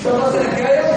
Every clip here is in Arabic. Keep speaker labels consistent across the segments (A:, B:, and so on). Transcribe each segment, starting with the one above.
A: ان شاء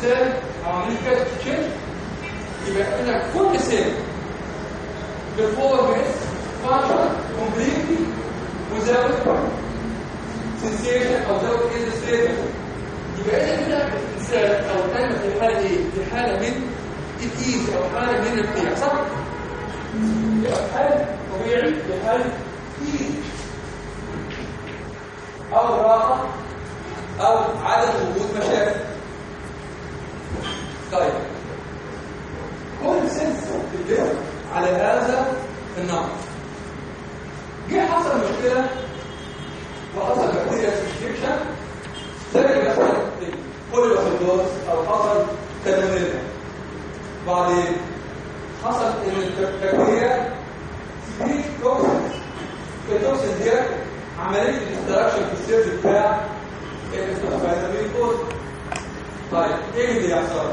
A: إزاي أو عملية كاس تشينج يبقى إحنا كل سيل performance function completely without sensation أو without any statement يبقى اذا كده الانسان أو الكلمة في الحاله إيه؟ في حالة من الايز أو حالة من القيع صح؟ يبقى حال طبيعي في حال ايز أو راحة أو عدم وجود مشاكل طيب كل cells الجسم على هذا النمط جه حصل مشكلة وحصل بكتيريا infection زي مثلا colibacillosis أو حصل تدمير بعدين حصل ان البكتيريا سكريت توكسين التوكسين دي عملية الاستراكشن في السيرز بتاع كود طيب إيه اللي يحصل؟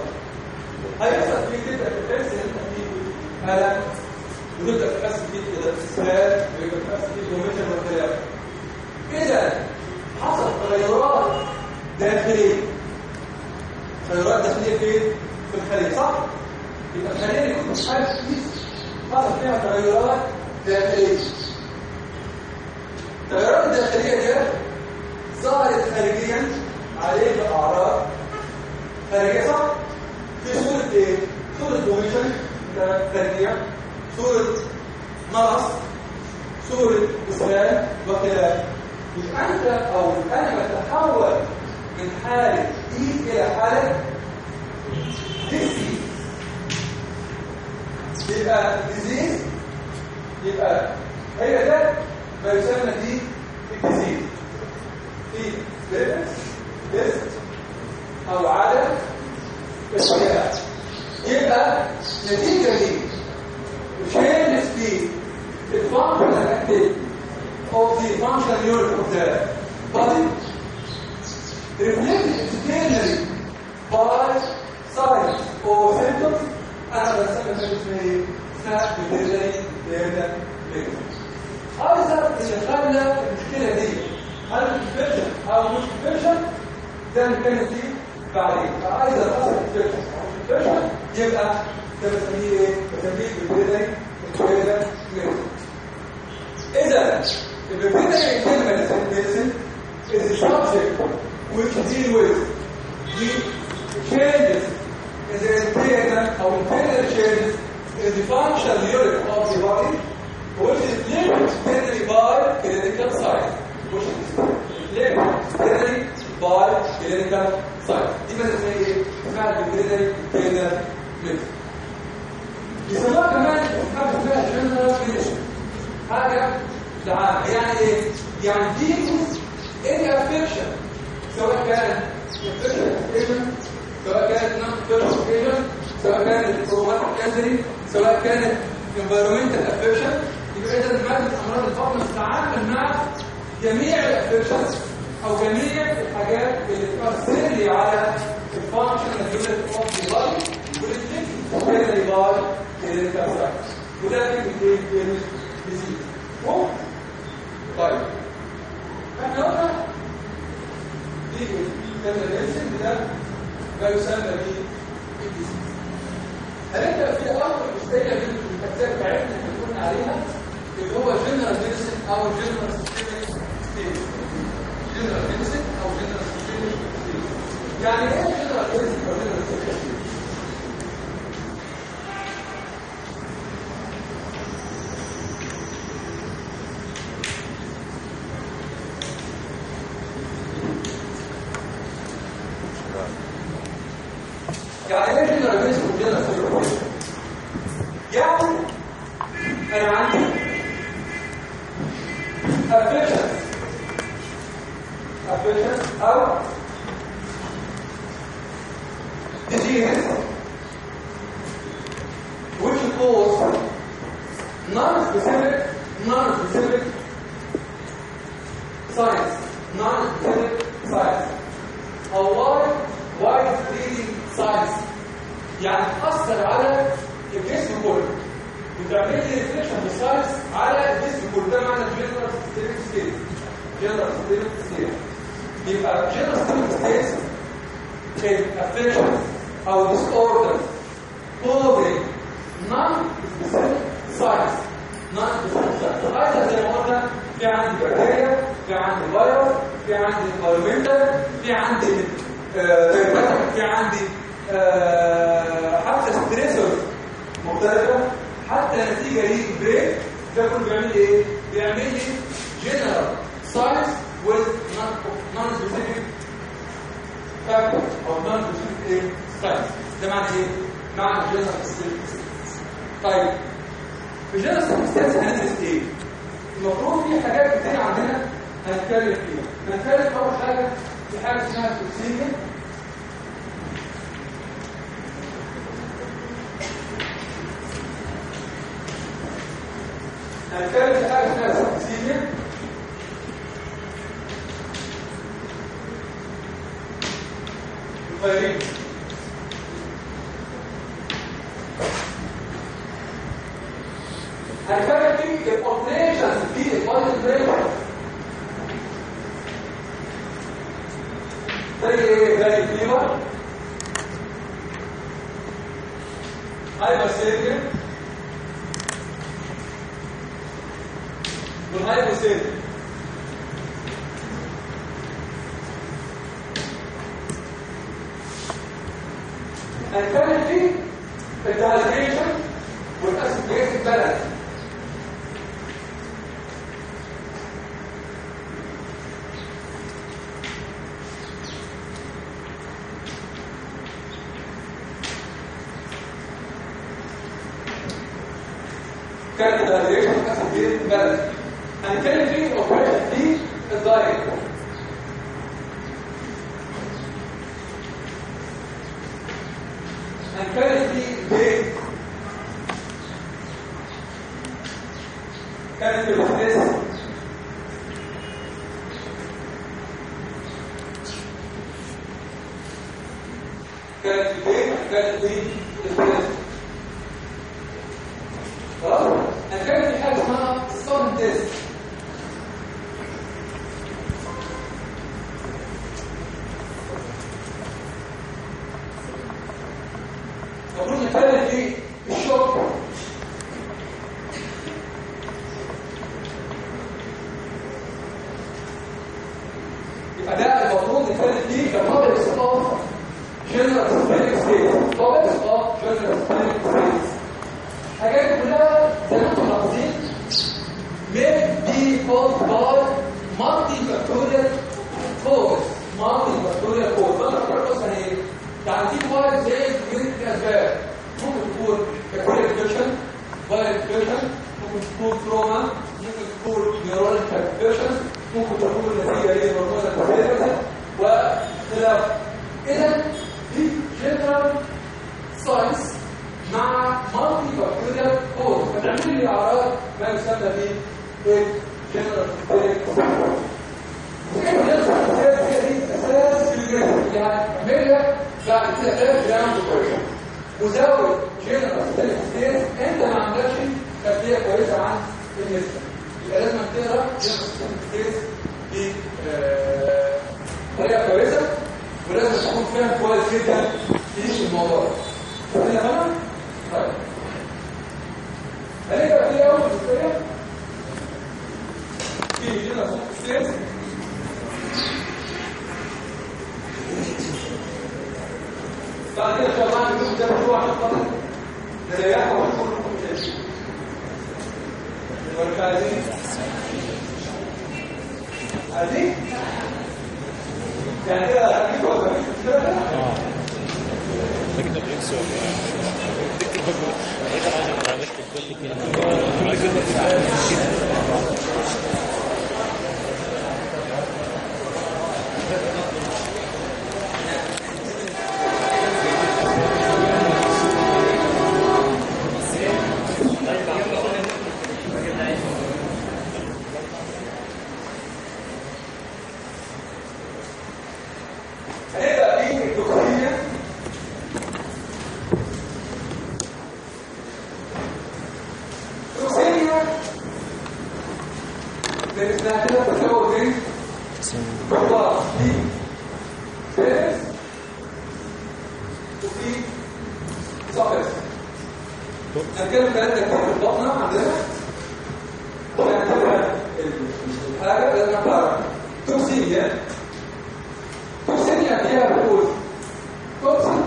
A: هيحصل فيه كده تحس ان انت في الم وتبدا تحس فيه كده اسهال ويبقى تحس فيه كوميشن والخلاف اذا حصل تغيرات داخلية تغيرات داخلية فين؟ في الخليه صح؟ يبقى الخليه اللي كنت عارف كيس حصل فيها تغيرات داخلية التغيرات الداخليه دي ظهرت خارجيا عليه أعراض خارجية صح؟ في صوره إيه؟ صوره كوميشن خارجيه صوره مرض صوره إسلام وخلاف يبقى أنت أو الكلمة تتحول من حالة دي إلى حالة ديسي. يبقى ديزيز يبقى هي ده ما يسمى دي الديزيز. في بيرنس بيست أو عدم اشياء يبقى نتيجة دي changes في الفانكشنال اكتيفيتي the functional unit of the body reflected externally by signs or symptoms أنا بسمى اسمها إيه؟ اسمها بتدري داتا ليكس أيضا اللي خلى المشكلة دي هل infection أو مش infection ده نتكلم فيه بعدين فأيضا حصل انفكشن أو انفكشن يبقى ده بسميه ايه؟ بسميه بتدري داتا ليكس إذا The veterinary medicine, medicine is a subject which deal with the changes in the internal or internal changes in the functional unit of the body, which is linked externally by clinical science, which is linked externally باي كلينيكال سايت دي مثلا زي إيه؟ فعل بالكلينيكال كلينيكال ميت يسموها كمان حاجة اسمها جنرال كلينيشن حاجة دعامه يعني إيه؟ يعني دي إيه افكشن سواء كان افكشن سواء كانت نون افكشن سواء كانت برومات كانسري سواء كانت environmental affection يبقى إذا المادة الامراض الفقر تتعامل مع جميع الافكشنز أو جميع الحاجات اللي بتاثر لي على الفانكشن اللي هي الفانكشن لاين والتكنيك اللي باي للانتراكشن وده تكنيك بيزيد. طيب. إحنا قلنا دي الكاتاليزم ده ما يسمى بالديزيز هنبدا في اول جزئيه من الكتاب بتاعتنا اللي كنا عليها اللي هو جنرال ميديسن أو جنرال جنرال بيزك أو جنرال يعني إيه جنرال بيزك أو جنرال كان ده ليش حصل كده بقى هنتكلم فيه وقت دي الدايركت هنا بتقول توكسين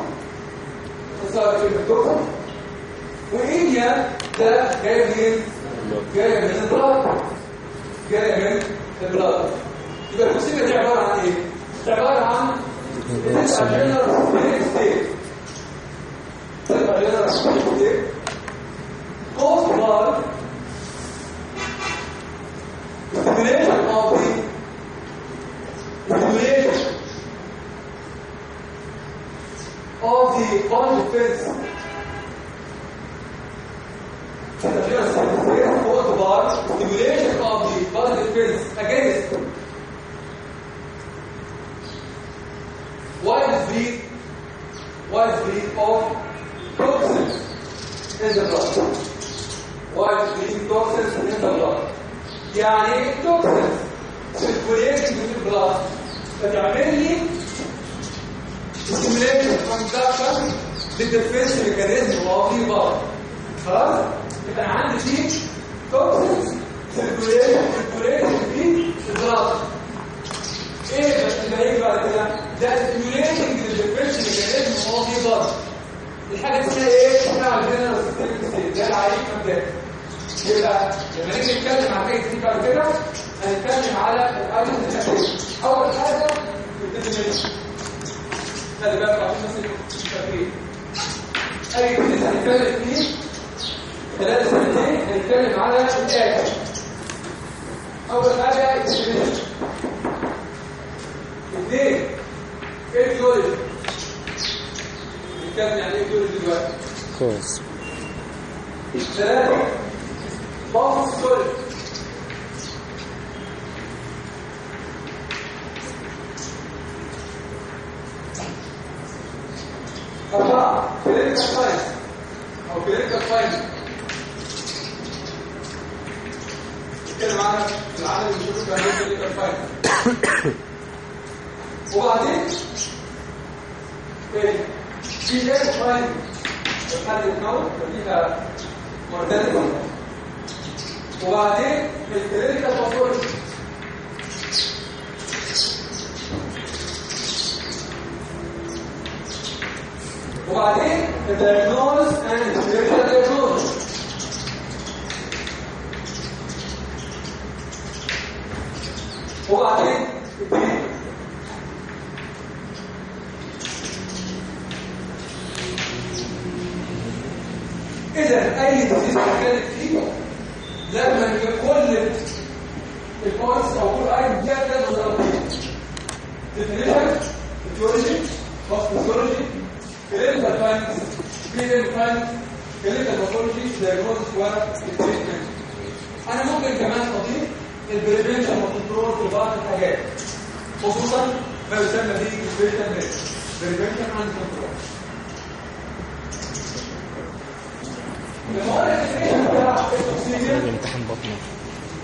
A: تصار كلمة toxin ده جاي منين؟ جاية من ال blood جاي من ال blood يبقى ال toxemia دي عبارة عن إيه؟ عبارة عن بتبقى general state بتبقى
B: general state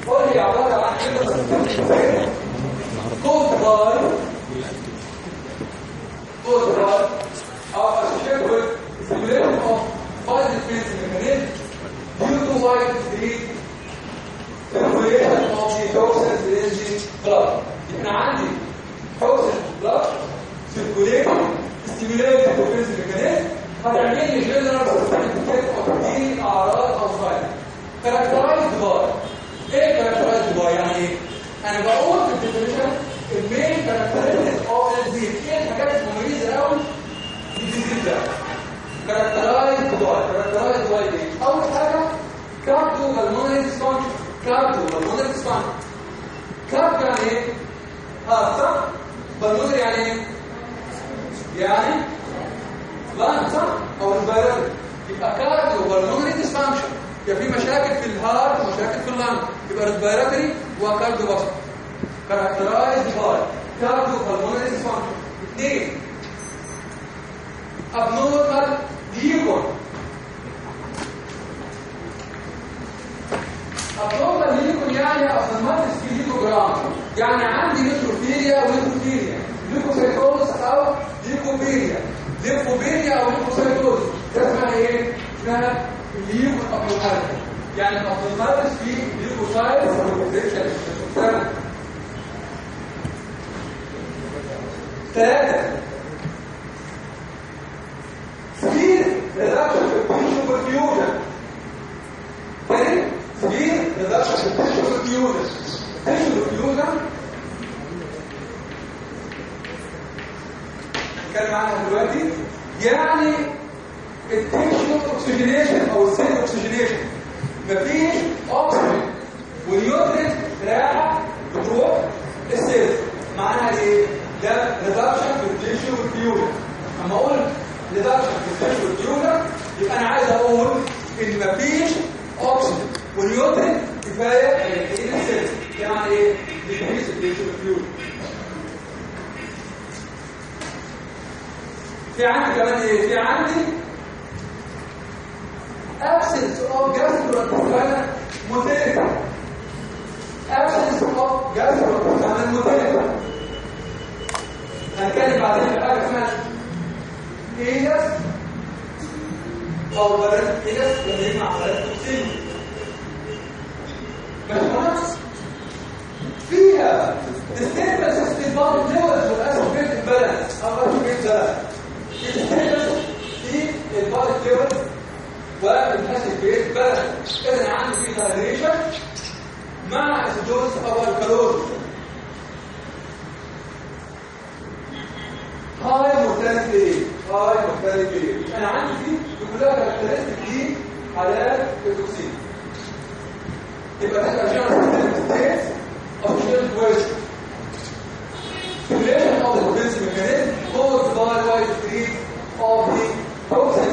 A: قول لي عباره عن or associated with stimulation of body defense mechanism due to wide degree circulation of the toxins in the blood. يبقى عندي toxins blood circulating stimulating defense mechanism هتعمل لي general certificate of the اعراض أو signs. characterized by إيه characterized by يعني إيه؟ أنا بقول في ال definition ال main characteristic of ال disease إيه الحاجات المميزه قوي لل disease ده. characterized by characterized by إيه أول حاجة cardiopulmonary dysfunction cardiopulmonary dysfunction cardio يعني إيه؟ آه صح. يعني إيه؟ يعني لا أو الفيروس يبقى cardiopulmonary dysfunction يبقى في مشاكل في ال heart ومشاكل في ال lung. يبقى respiratory و cardiovascular characterized by cardiopulmonary dysfunction. اثنين. abnormal leukon. abnormal leukon يعني abnormal leukogram يعني عندي neutrophilia و neutrophilia leukocytosis أو leukopenia leukopenia أو leukocytosis ده اسمها إيه؟ اسمها abnormality يعني ال abnormalities في leukocytes وال potential ثلاثة severe reduction في ال tissue perfusion تاني. severe reduction في ال tissue perfusion ال tissue perfusion نتكلم عنها دلوقتي. يعني ال tissue oxygenation أو ال cell oxygenation مفيش اوكسجين وال nutrient رايحة بتروح ال cell معناها إيه؟ ده reduction في ال tissue perfusion أما أقول reduction في ال tissue perfusion يبقى أنا عايز أقول إن مفيش اوكسجين وال nutrient كفاية هيلاقيه ال cell يعني إيه؟ decrease ال tissue perfusion في عندي كمان إيه؟ في عندي absence of gastrointestinal motility. Absence of gastrointestinal motility. هنتكلم بعدين في حاجة اسمها ileus أو blood ileus لما يجمع blood toxin فيها disturbance في ال body fluids وال acid balance أو acid balance disturbance في ال body fluids وال acid base balance اذا عندي في dehydration مع acidosis أو alkalosis هاي مورتاليتي هاي مورتاليتي أنا عندي دي كلها كاركترستيك دي حالات التوكسين يبقى تبقى جنرال ستيتس of children with stimulation of the defense mechanism caused by degree of the toxin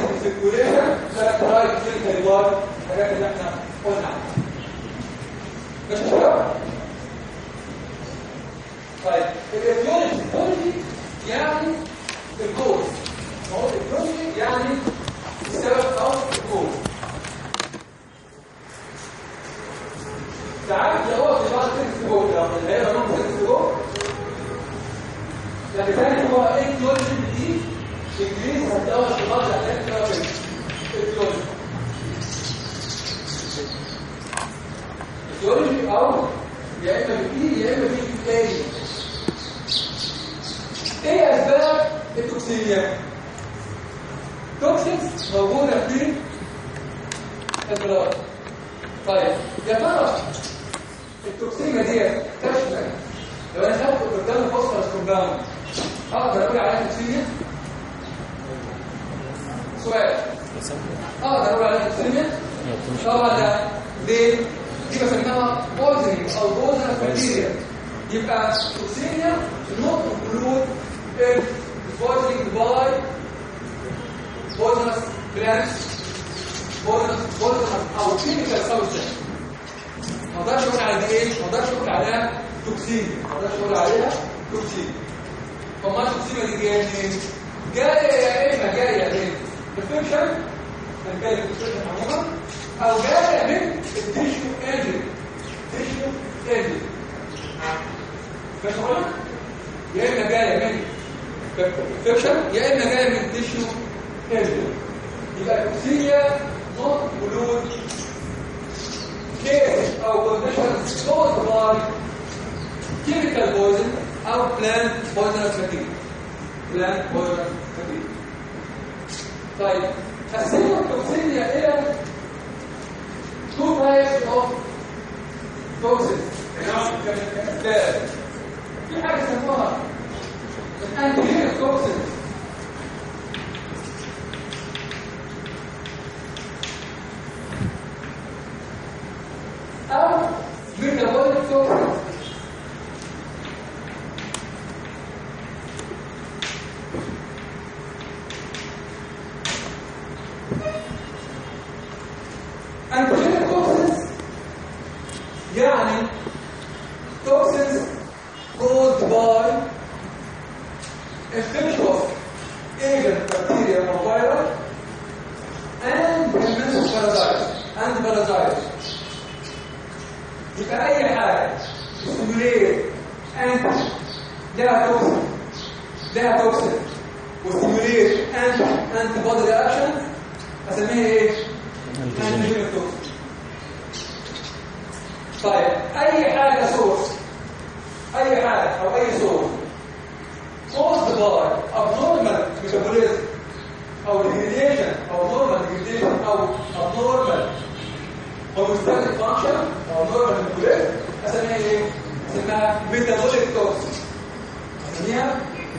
A: Obrigado.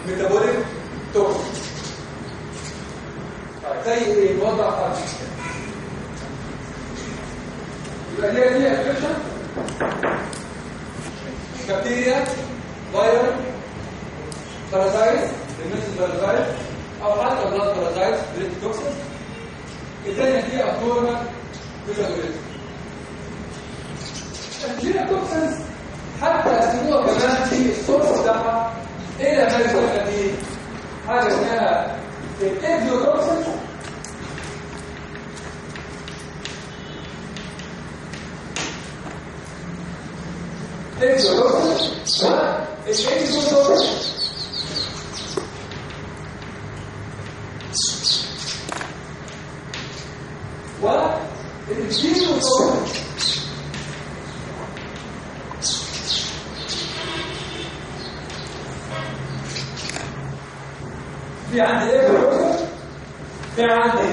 A: ميتابوليك توكسيك طيب، زي طيب، إيه الوضع بتاع يبقى دي دي انفكشن بكتيريا فيروس بارازايت الميتس بارازايت أو حتى بلاد بارازايت بريت توكسيك الثانية دي ابنورمال ميتابوليزم الجينيا توكسينز حتى يسموها كمان في السورس بتاعها E la persona di Agostina che è più dolce Terzo dolce, het is scendi sul dolce. Yeah.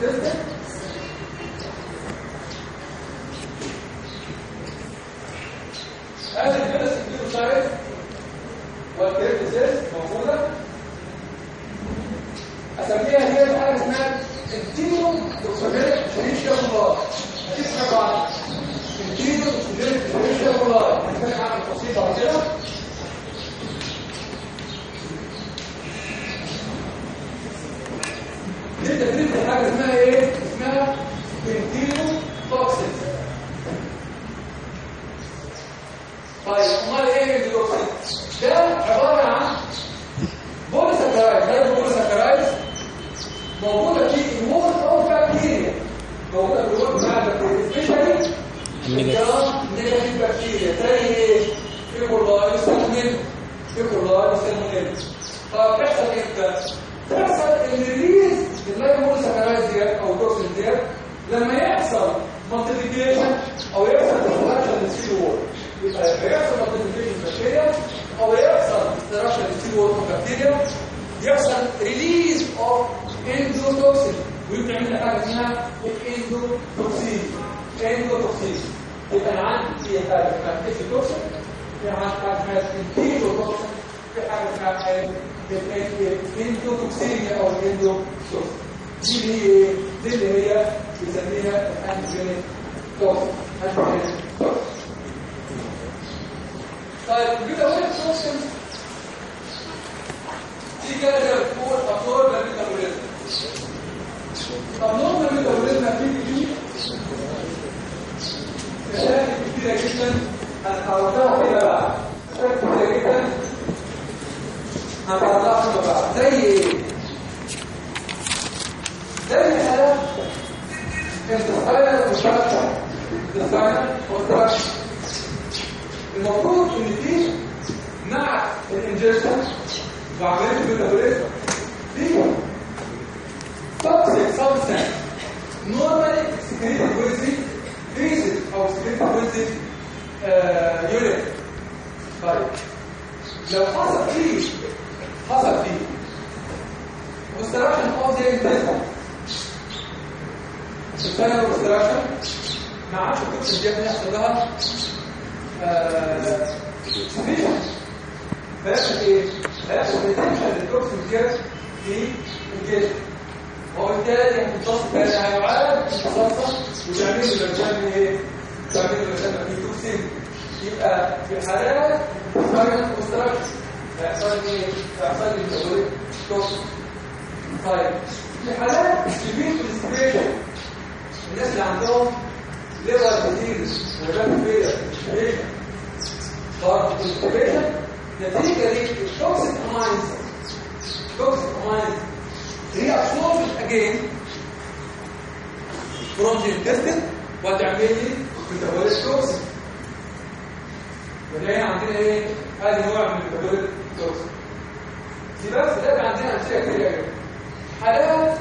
A: Thursday? إيه؟ هذه نوع من الحدود. ال toxic بس ده عندنا اشياء كتير قوي حالات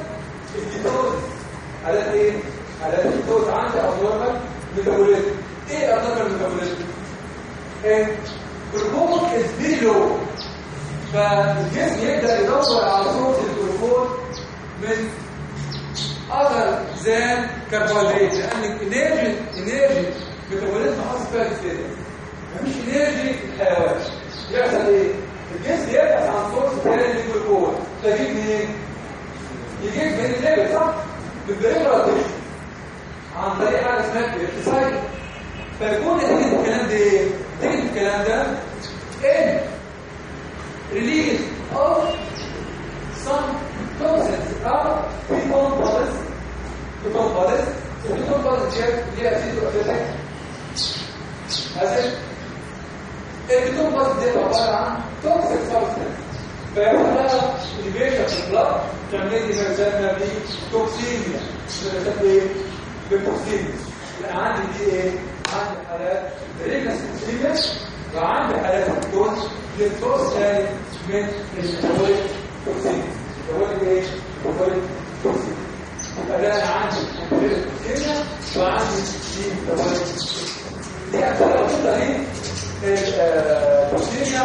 A: ال ketosis. حالات إيه؟ حالات ال ketosis عندي abnormal ال metabolism إيه اضرار ال metabolism إيه؟ الجلوكوز is very low فالجسم يبدا يدور على صوت الجلوكوز من other than كربوهيدرات لأن ال energy energy ميتابوليزم حاصل فيها ديستيريز مش نادي الحيوان. يحصل إيه؟ الجسم يبحث عن سورس تاني جوه تجيب منين؟ يجيب من الليبل صح؟ من البريفرال عن طريق حاجة اسمها الإرتسايد. فيكون نتيجه الكلام ده إيه؟ نتيجه الكلام ده إن ريليز أوف some toxins أو بيكون بودز بيكون بودز بيكون بودز شايف؟ ليها فيزيو افكت هذا الكتوبس دي عباره عن توكسيك سبستانس فيتغير الجيشة في البلد تعمل لي ما يسمى بتوكسيميا بتسمى بتوكسيميا عندي دي إيه؟ عندي حالات ريكاس توكسيميا وعندي حالات الكتون للصوص ثاني من الكتوين توكسيميا الكتوين إيه؟ الكتوين توكسيميا يبقى ده أنا عندي توكسيميا وعندي دي الكتوين دي أكثر أكثر البروتينيا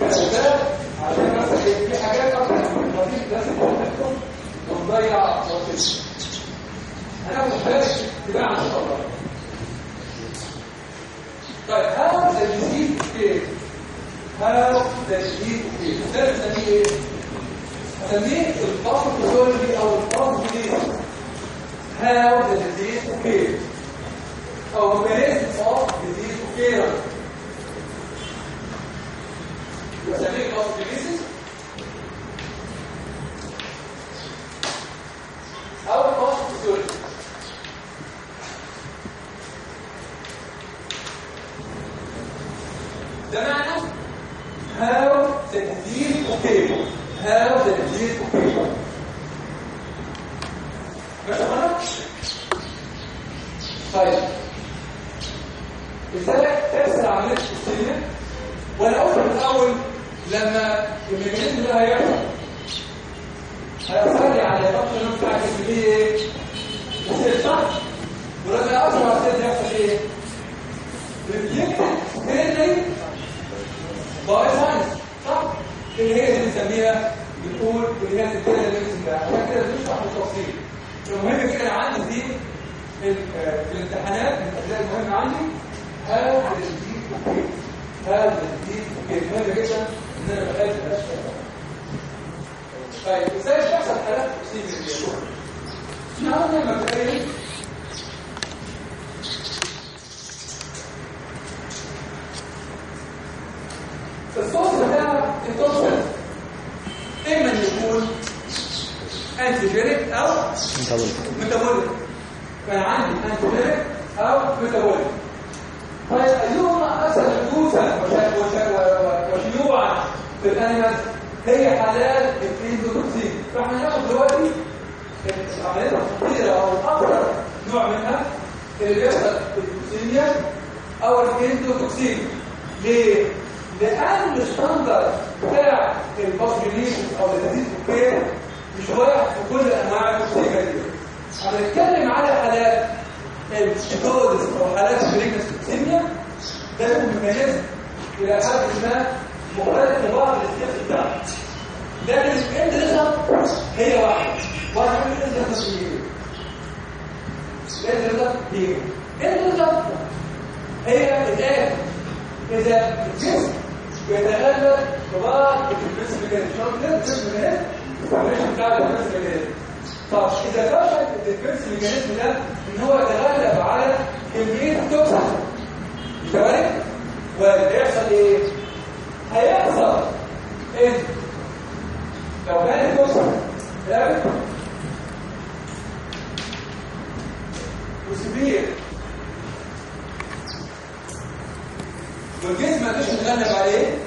A: كالباب عشان مثلا إيه؟ في حاجات أكتر البروتين لازم نحطهم ونضيع وقتنا هناخد بالك اتباع ان شاء الله طيب disease is how the disease is ده بنسميه إيه؟ هسميه ال pathophysiology أو ال pathophysiology how the disease occurs أو mechanism of disease occurrence بنسميه pathophysiology أو pathophysiology ده معنى occurs how the disease occurs ماشي يا جماعة طيب إزاي تحصل عمليه السيستميه وأنا قلت من الأول لما ال mechanism ده هيحصل هيأثر لي على ال function بتاع الجسم دي إيه؟ ال cell صح؟ ولما يأثر على السيل يحصل إيه؟ ريفلكتد كلينيك باي ساينس صح؟ اللي هي اللي بنسميها بنقول هي الكلينيك اللي ده عشان كده بنشرح بالتفصيل المهم كده أنا عندي دي في الامتحانات من الاشياء المهمة عندي هذا أوكي هذا أوكي مهم جدا الاشياء طيب إزاي بتحصل حالات تقسيم الرياضه؟ إحنا قلنا مبدئيا الصوت بتاع التوصل اما يكون انتيجينيك أو ميتابوليك كان عندي انتيجينيك أو ميتابوليك طيب ايهما حدوثا وشيوعا في الانيمالز هي حالات ال endotoxin فإحنا هناخد دلوقتي العمليات الخطيره أو الاكثر نوع منها اللي بيحصل في ال toxemia أو ال endotoxin ليه؟ لأن ال standard بتاع ال pathogenesis أو ال disease okay مش واحد في كل أنواع ال toxemia دي. هنتكلم على حالات الشيكوزس أو حالات ال pregnancy toxemia ده له ميكانيزم إلى حد ما في بعض الاستيقظ بتاعه لكن الاند ريزلت هي واحد واحد من ريزلت هي الاند ريزلت هي الاند ريزلت هي الان اذا الجسم بيتغلب ببعض ميكانيزم شرط كده الديفنس ميكانيزم الفورميشن بتاع ميكانيزم طب اذا فشل الديفنس ميكانيزم ده ان هو يتغلب على كميه ال toxin كذلك ويحصل إيه هيحصل إن لو كان ال toxin rapid و severe والجسم ما قدرش يتغلب عليه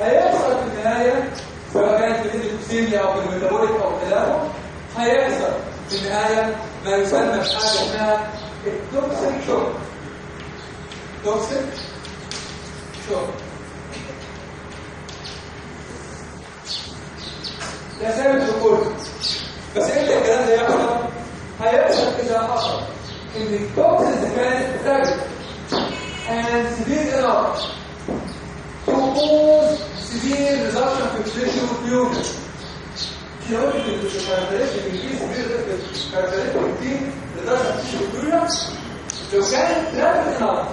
A: هيحصل في النهاية سواء كانت في ال toxemia أو في ال metabolic أو خلافه هيحصل في النهاية ما يسمى بحاجه اسمها ال toxic shock. toxic shock. ده ثابت في الكل بس إمتى الكلام ده يحصل؟ هيحصل اذا حصل ان ال toxins كانت rapid and severe enough to cause severe reduction في tissue perfusion. في قلت ال characteristic دي severe characteristic دي reduction في tissue perfusion لو كانت rapid enough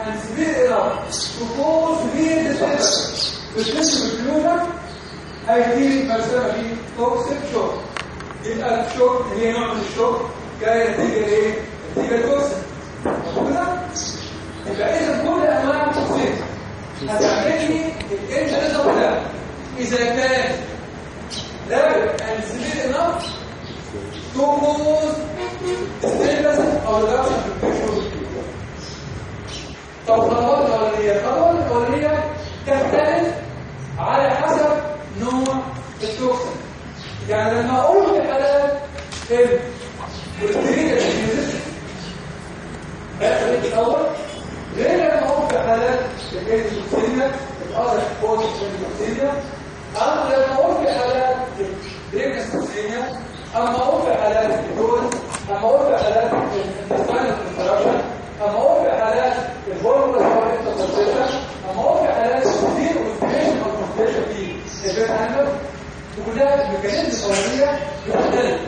A: and severe enough to cause severe disturbance في tissue perfusion هيدي فلسفة في toxic shock يبقى ال shock هي نوع من ال shock جاي نتيجة إيه؟ نتيجة toxic يبقى إذا كل أنواع التوكسين هتعملي الانترنت ده إذا كان لابد ان سبيل انف تكوز ستيلس أو ريدكشن في البيشن طب الخطوات الاولانيه الخطوات الاولانيه تختلف على حسب نوع التوكسين يعني لما أقول في حالات الكوليسترول الجينيزيشن ده الأول؟ ليه لما أقول حالات الانسولين الأرض فوق الانسولين أما لما أقول حالات الانسولين أما أقول حالات الدول اما أقول في حالات الانسولين انتراكشن أما أقول في حالات الهرمون الانترسيشن أما كتير والانفليشن أو الكونستيشن البيت هاندل وكلها ميكانيزم قوانيه بتختلف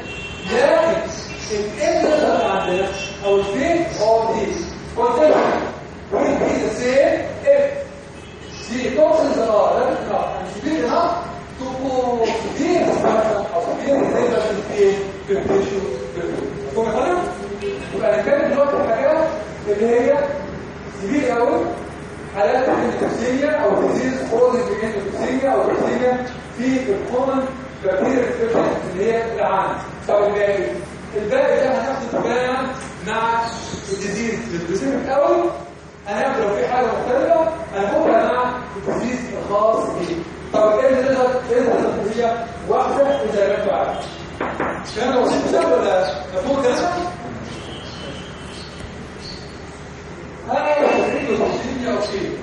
A: لكن ال end result اللي عندنا أو ال final هو دي consequence will be the same if the toxins are large enough and severe enough to cause severe destruction or severe resistance في ال tissue فهم خلاص يبقى هنتكلم دلوقتي في حاجات اللي هي كبير قوي حالات ال toxemia أو disease causing ال toxemia أو ال toxemia في ال common بكتيريا اللي هي العام. طب الباقي الباقي ده هناخده تباعا مع ال disease ال specific قوي هنعمل لو في حاجة مختلفة هناخدها مع ال disease الخاص بيه طب إيه اللي نقدر إيه نقدر واحدة زي ما أنتوا عارفين كلام بسيط ولا مفهوم الكلام 一定要去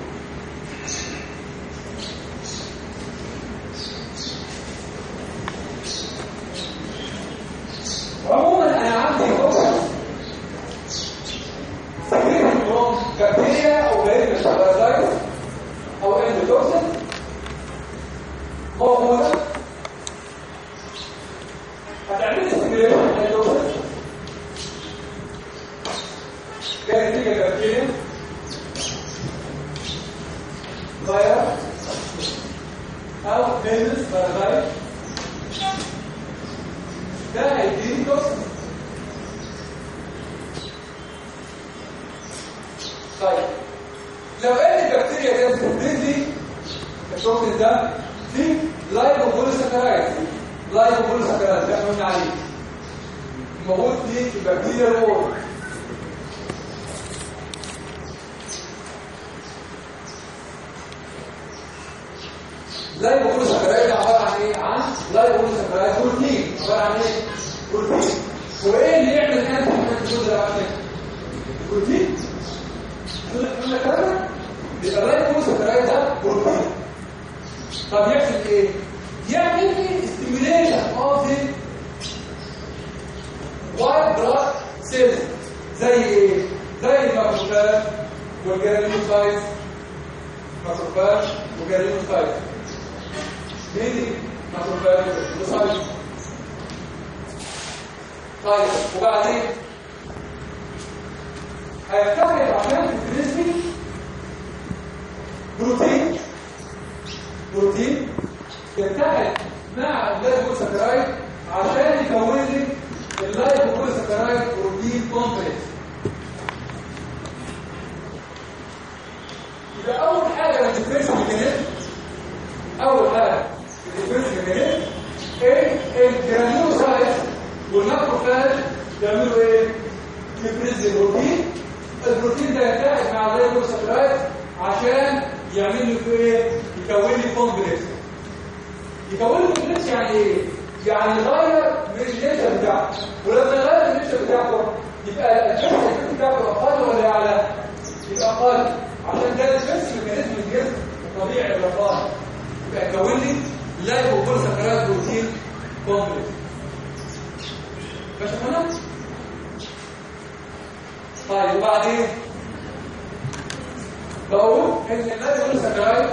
A: بقول إن ال lipopolysaccharide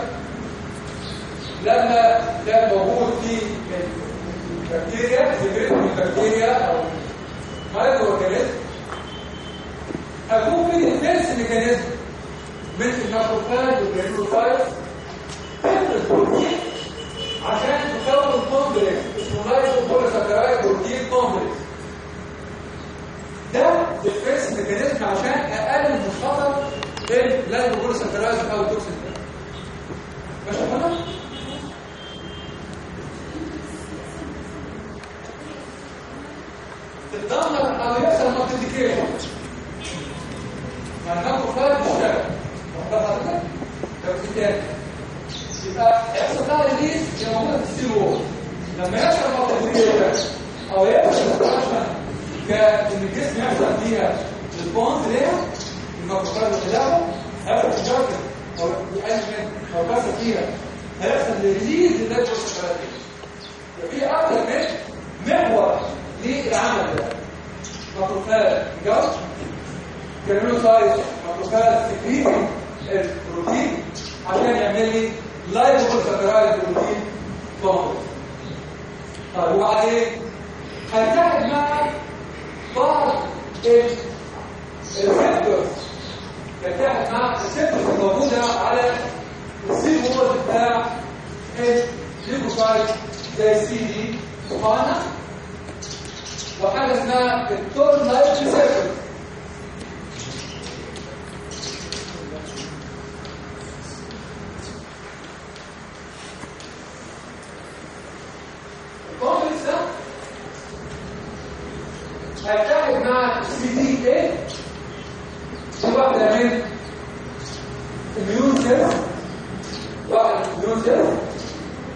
A: لما ده موجود في البكتيريا من البكتيريا أو microorganism. في defense mechanism من ال macrophage protein عشان تكون complex اسمه lipopolysaccharide protein complex. ده defense mechanism عشان اقلل من خطر ال lipopolysaccharide أو ال toxin ده ماشي كده تتدمر أو يحصل multiplication يعني ناخد فرق الشكل واخد حضرتك ده بالتالي يبقى يحصل لها release هي موجوده في ال cell wall. لما يحصل مالتيبيكيشن أو يحصل كان الجسم يحصل فيها ريسبونس ليها الماكروفاج بتاعه هيحصل تجارب أو يقل من أو بس فيها. هيحصل ريليز للنيتروس في أكتر من محور للعمل. ده ماكروفاج جو جرانيولوسايت ماكروفاج سكريت البروتين يعمل لي lipopolysaccharide protein complex طيب وبعدين؟ هيتحد مع بعض ال receptors يتحد مع ال receptors الموجوده على ال cell wall بتاع ال leukocyte زي سي دي سبحانه وحاجه اسمها ال toll like receptor ال complex ده هيتحد مع سي دي إيه دي واحدة من من ال immune cells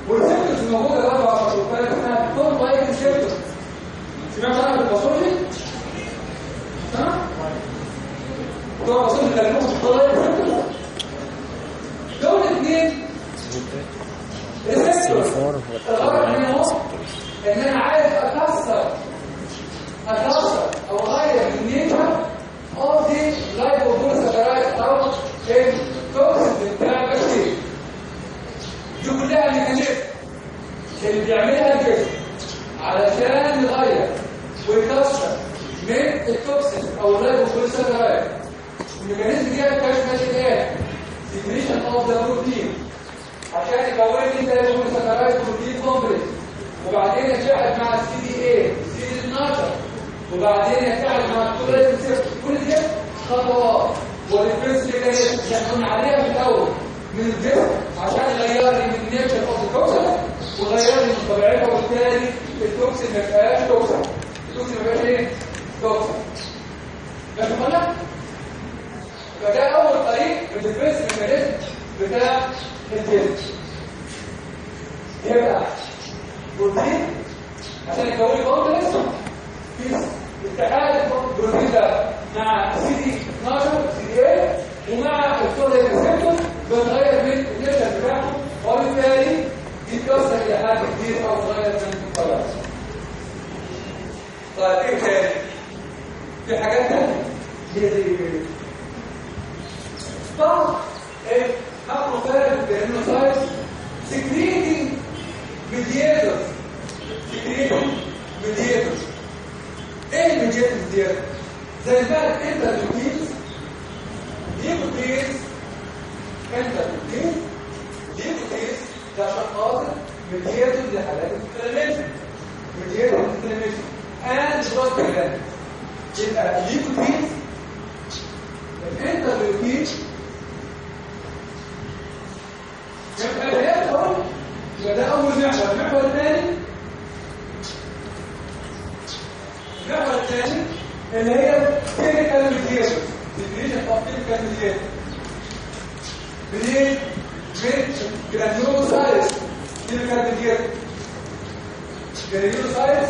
A: وال cells الموجودة ده بقى مخلوقات اسمها ال toll-like receptor سمعت عنها في ال pathology؟ ها؟ ال pathology كلموهم ال toll-like receptor دول اثنين الغرض هو إن أنا عايز أكسر أكسر أو أغير ال nature of the lipopolysaccharide أو ال toxin بتاع البكتيريا دي كلها mechanism اللي بيعملها الجسم علشان يغير ويكسر من ال toxin أو ال lipopolysaccharide ال mechanism دي كانت إيه؟ secretion of the protein عشان يكون لي lipopolysaccharide protein complex وبعدين يتحد مع ال CD إيه CD 12 وبعدين يتحد مع الكلوريد كل دي خطوات وال defense اللي كنا عليها في الأول. من الجسم. عشان يغير لي من nature of ال toxin وغير لي من طبيعتها. وبالتالي ال toxin ما يبقاش toxin ال toxin ما يبقاش إيه؟ toxin فاهم ولا؟ فده أول طريق من ال defense mechanism بتاع الجسم. يبقى. بروتين عشان يكون لي complex في البروتين ده مع سي دي 12 سي دي اي ومع ال toll-like receptor بتغير من ال nature بتاعته وبالتالي يتكسر إلى حد كبير أو تغير من خلاص طيب إيه تاني؟ في حاجات تانية؟ هي زي إيه؟ بعض ال macrophage وال monocytes secreting mediators secreting mediators إيه ال mediators ديت زي بالك interleukins leukotrienes انت الروتين ليكوتيز ده عشان خاطر ميدياتور لحالات الانفلاميشن ميدياتور الانفلاميشن اند بلاد كلام يبقى ليكوتيز انت الروتين يبقى ده أول محور المحور الثاني المحور الثاني اللي هي chemical mediator definition of chemical mediator منين؟ من granulocytes chemical mediator granulocytes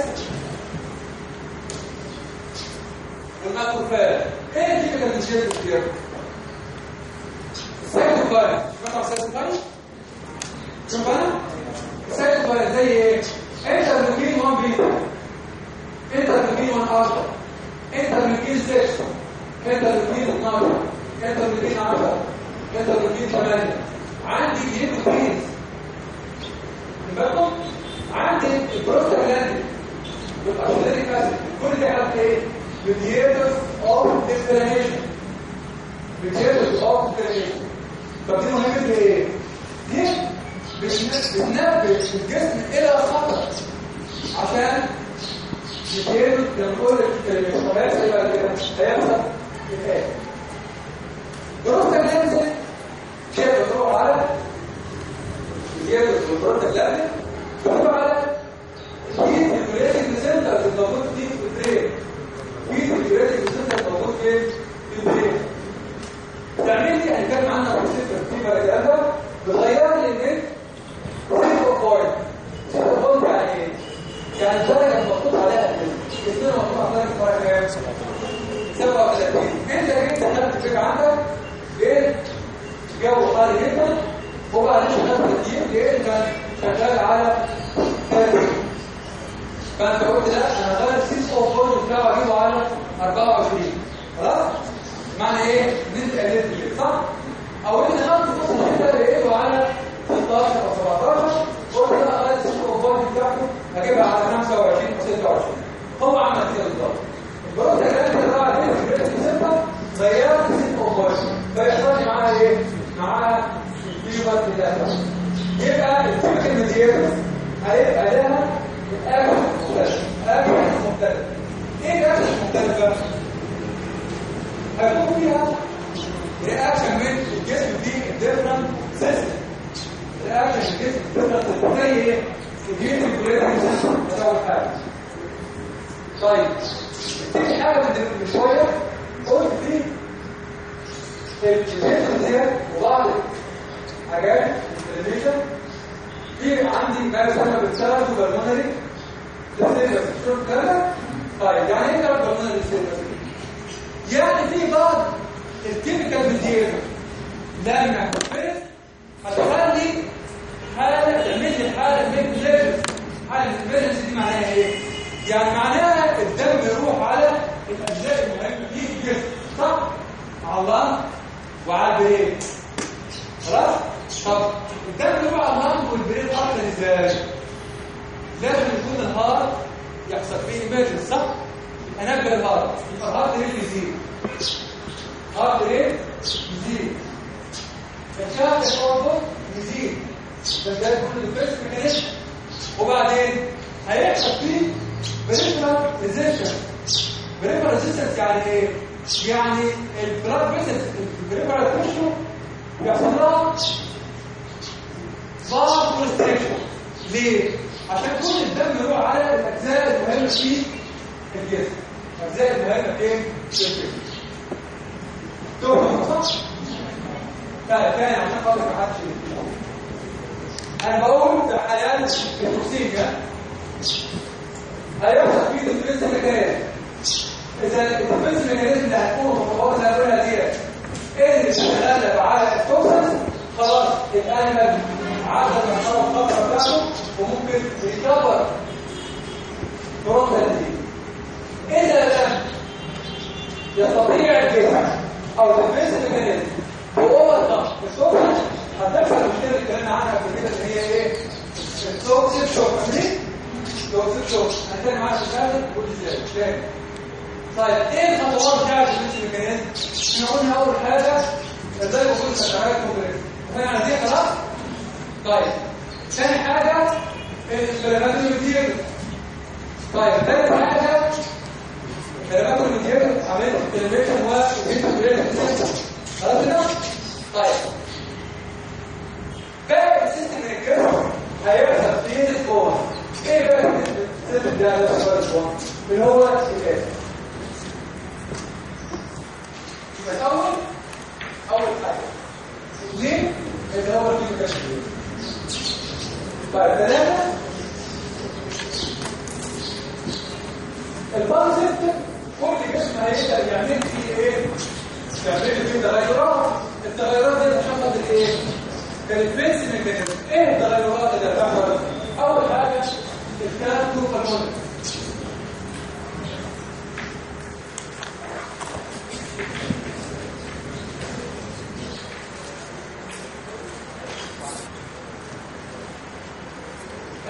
A: وال macrophage إيه ال chemical mediator ديت؟ ال cytokine سمعت عن ال cytokine؟ شوف أنا ال cytokine زي إيه؟ انت الروتين 1 بيتا interleukin 1 alpha interleukin 6 interleukin 12 interleukin 10 interleukin 8 عندي leukotriene بالكم عندي ال prostaglandin وال arachidonic acid كل دي حاجات إيه؟ mediators of inflammation mediators of inflammation طب دي مهمه إيه؟ دي بتنبه الجسم إلى خطر عشان يتهيئ لنقول الخلاص يبقى هيحصل إيه بروستاجلاندين شايف بتروح على زياده البروستاجلاندين بتروح على ال thermoregulatory center الموجود فيه في ال brain في ال thermoregulatory center الموجود فين في ال brain تعمل لي هنتكلم عنها في في بقى بتغير لي ال set point set point يعني إيه؟ يعني الدرجه المطلوب عليها الدرجه المطلوب عليها كام؟ 37 انت جيت دخلت الفكرة عندك إيه؟ جو حار جدا وبعدين شغال كتير ليه؟ كان شغال على 30 فانت قلت لا أنا غير ال set of point بتاعه اجيبه على 24 خلاص؟ معنى إيه؟ ان انت قللت صح؟ أو انت خدت فرصه كده لقيته على 16 أو 17 قلت أنا لغايه السيت اوف بتاعته هجيبها على 25 أو 26 هو عمل كده بالظبط. البروت كانت طلع عليه في السيمبل غيرت السيت اوف فيحصل معاها إيه؟ معاها الفيبر بتاعتها يبقى الفكر المدير هيبقى لها الأكل مختلف اكل مختلف إيه الأكل المختلفه؟ هيكون فيها رياكشن من الجسم دي الديفرنت سيستم رياكشن الجسم الديفرنت زي إيه؟ الجسم. اول حاجة طيب تاني حاجة من شوية قلت دي الجسم دي وبعض حاجات التلفزيون في عندي ما يسمى بالسيرس بالمونري سيرس شوف كده طيب يعني إيه بالمونري يعني في بعض الكيميكال ماتيريال لما تتفرز هتخلي حاله تعمل لي حاله من ليفل حاله الفيرنس دي معناها إيه؟ يعني معناها الدم يروح على الأجزاء المهمة في الجسم صح؟ على الله؟ وعلى ال brain خلاص؟ طب الدم يروح على ال lung وال brain أكتر إزاي؟ لازم يكون ال heart يحصل فيه emergency صح؟ يبقى نبدأ ال heart. يبقى ال heart rate يزيد heart rate يزيد الشهر برضه يزيد ده ده كل ال first mechanism وبعدين هيحصل فيه peripheral resistance peripheral resistance يعني إيه؟ يعني ال blood vessels ال peripheral tissue يحصل لها ضغط constriction ليه؟ عشان كل الدم يروح على الأجزاء المهمة في الجسم. الأجزاء المهمة في الجسم. تمام صح تاني عشان خاطر ما حدش أنا في حالات ال procedure هيحصل فيه defense mechanism إذا ال defense mechanism اللي هتكون متطوره زي ما ديت قدرت تتغلب على ال toxin خلاص ال animal عدى المرحله الخطره بتاعته وممكن يكبر بروتين دي. إذا لم يستطيع الجسم أو ال defense mechanism هو ال toxin هتحصل المشكلة اللي اتكلمنا عنها قبل كده اللي هي إيه؟ التوكسيك شوك فاهمين؟ توكسيك شوك هنتكلم عنها في الثالث والازاي تاني طيب إيه الخطوات بتاعت الجسم الميكانيزم؟ إحنا قلنا أول حاجة إزاي وصول السكرات كومبلكس فاهم على دي خلاص؟ طيب ثاني حاجة الكلمات المدير طيب ثالث حاجة الكلمات المدير عمليه الكلمات و خلاص كده؟ طيب باقي السيستم من الجسم هيحصل فيه الكون إيه بقى السيستم ده اللي هو الكون اللي هو الكتاب يبقى اول اول حاجة اثنين اللي هو الكتاب طيب ثلاثة البارازيت كل جسم هيقدر يعمل فيه إيه؟ يعمل فيه تغيرات التغيرات دي عشان خاطر كالفيس ميكانيزم إيه التغيرات اللي هتحصل أول حاجة الكارتو هرمون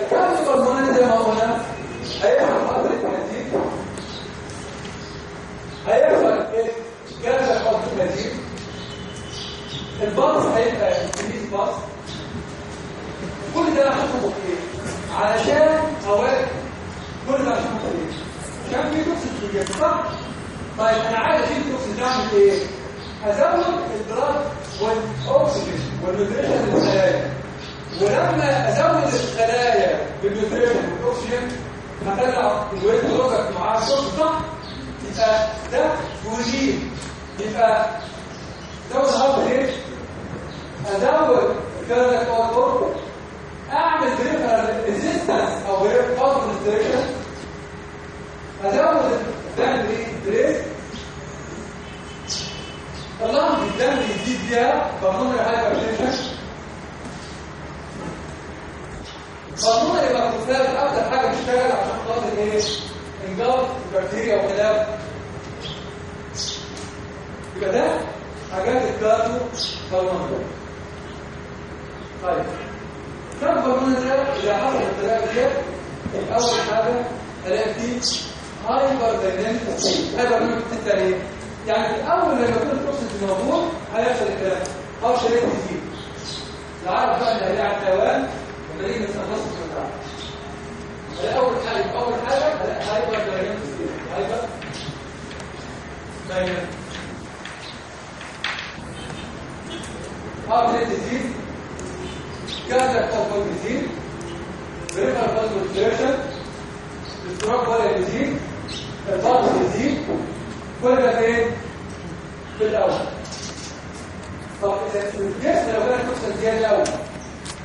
A: الكارتو هرمون زي ما قلنا هيحصل فتره نتيجه هيحصل جلسه فتره نتيجه الباص هيبقى باص كل ده خاطر إيه علشان أوقات كل ده عشان خاطر إيه عشان في توكسين في الجسم صح؟ طيب أنا عايز أشيل التوكسين ده اعمل إيه؟ أزود البلاد والاكسجين والنيوتريشن للخلايا ولما أزود الخلايا بال nutrition والاكسجين هطلع ال waste product معاه الصوت صح؟ يبقى ده بروتين يبقى زود ال heart rate ازود ال cardiac output أعمل peripheral resistance أو peripheral constriction ازود الدم rate طلعت الدم يزيد فيها بالمونري هايبرتنشن بالمونري باكتيريا أكتر حاجة بتشتغل عشان خاطر إيه؟ انجاب البكتيريا وكلام يبقى ده حاجات الكارتو بالمونري طيب.
C: تكبر من ده اذا حصل الطريقة ديت اول حاجة الاقي فيه هايبر دايناميك هايبر دايناميك الثانية يعني في الأول لما يكون البروسيس موجود هيحصل الكلام. أو شريك جديد العرب بقى اللي هي على الحيوان لما نيجي في البتاع ده أول حاجة اول حاجة هايبر دايناميك هايبر دايناميك آه تزيد كذا فوق يزيد بريفر فليرشن الاستراك ولا يزيد الضغط يزيد كل ده فين؟ في الأول. طب الجسم لو كان توصل زياده قوي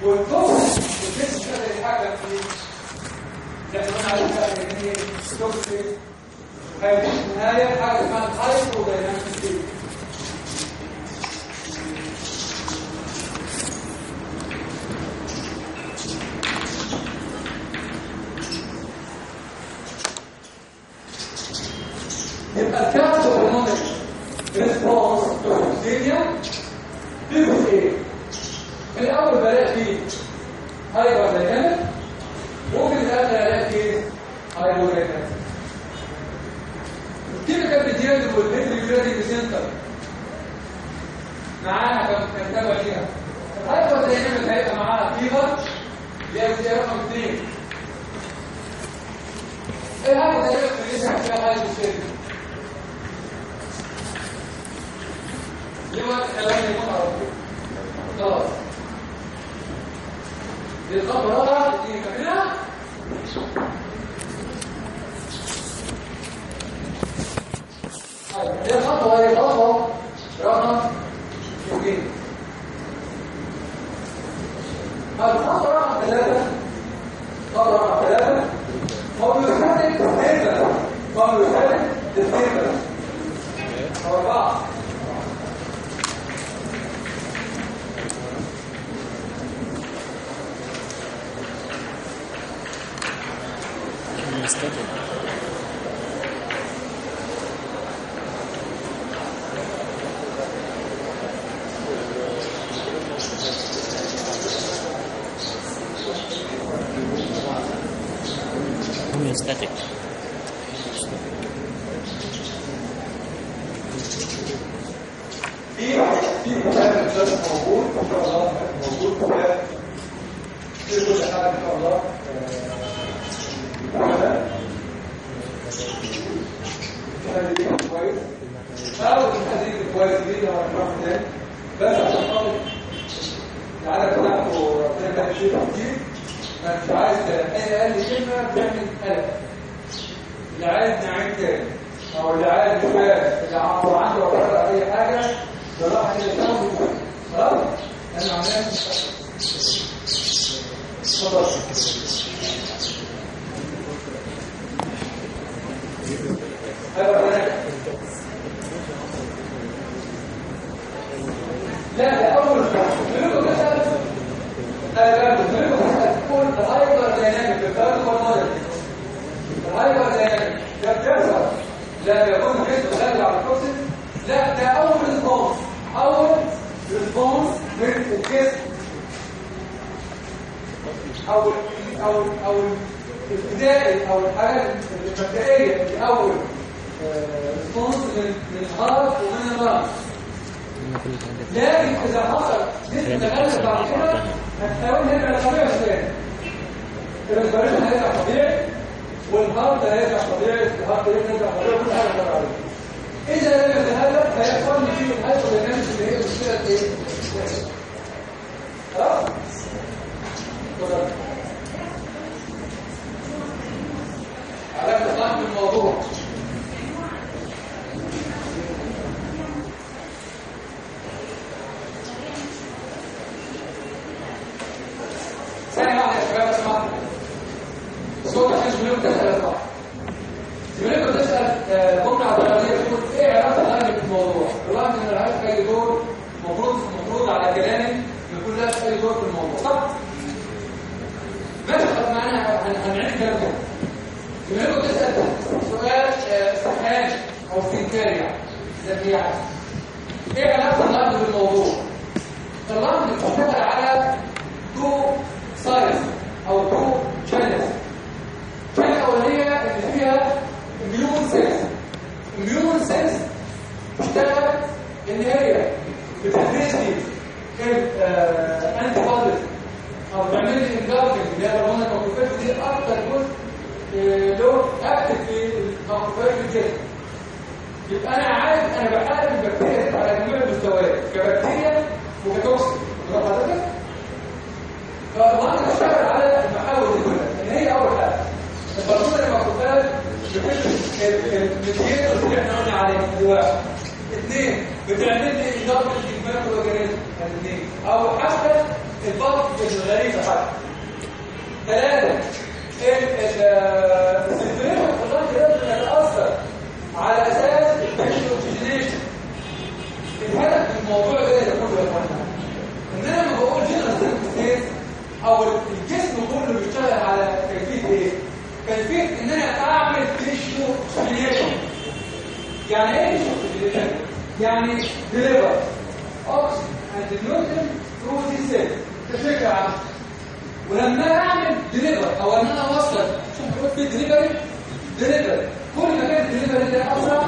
C: والتوكسين الجسم مش قادر يتحكم فيه إحنا عليه بقى إن هي توكسين هيكون في النهايه حاجة اسمها هايبرو يبقى الكابتو هرمونيك ريسبونس تو البكتيريا بيبقى إيه؟ الأول بلاقي فيه هايبر دايناميك ممكن الآخر الاقي فيه هايبر دايناميك الكيميكال بتيرد والبيتري جرادي سنتر معانا كان تابع فيها الهايبر دايناميك هيبقى معاها فيبر اللي هي رقم اثنين الهايبر دايناميك اللي يسمع فيها هايبر دايناميك لما الكلام يكون عربي خلاص الرابعه دي رقم اثنين الخطوه رقم ثلاثة خطوه رقم ثلاثة هو بيحدد الفيربل هو أربعة
A: مستقبل ثلاثة ال situation الخلاص لازم يتاثر على أساس ال oxygenation الهدف من الموضوع ده اللي كله يا اخوانا إن أنا لما بقول general service أو الجسم كله بيشتغل على كيفيه إيه؟ كيفيه إن أنا أعمل tissue oxygenation يعني إيه tissue oxygenation يعني deliver oxygen and nutrition through the cell عامه ولما أعمل deliver أو ان أنا اوصل شوف في delivery delivery كل ما كان الديليفري ده اسرع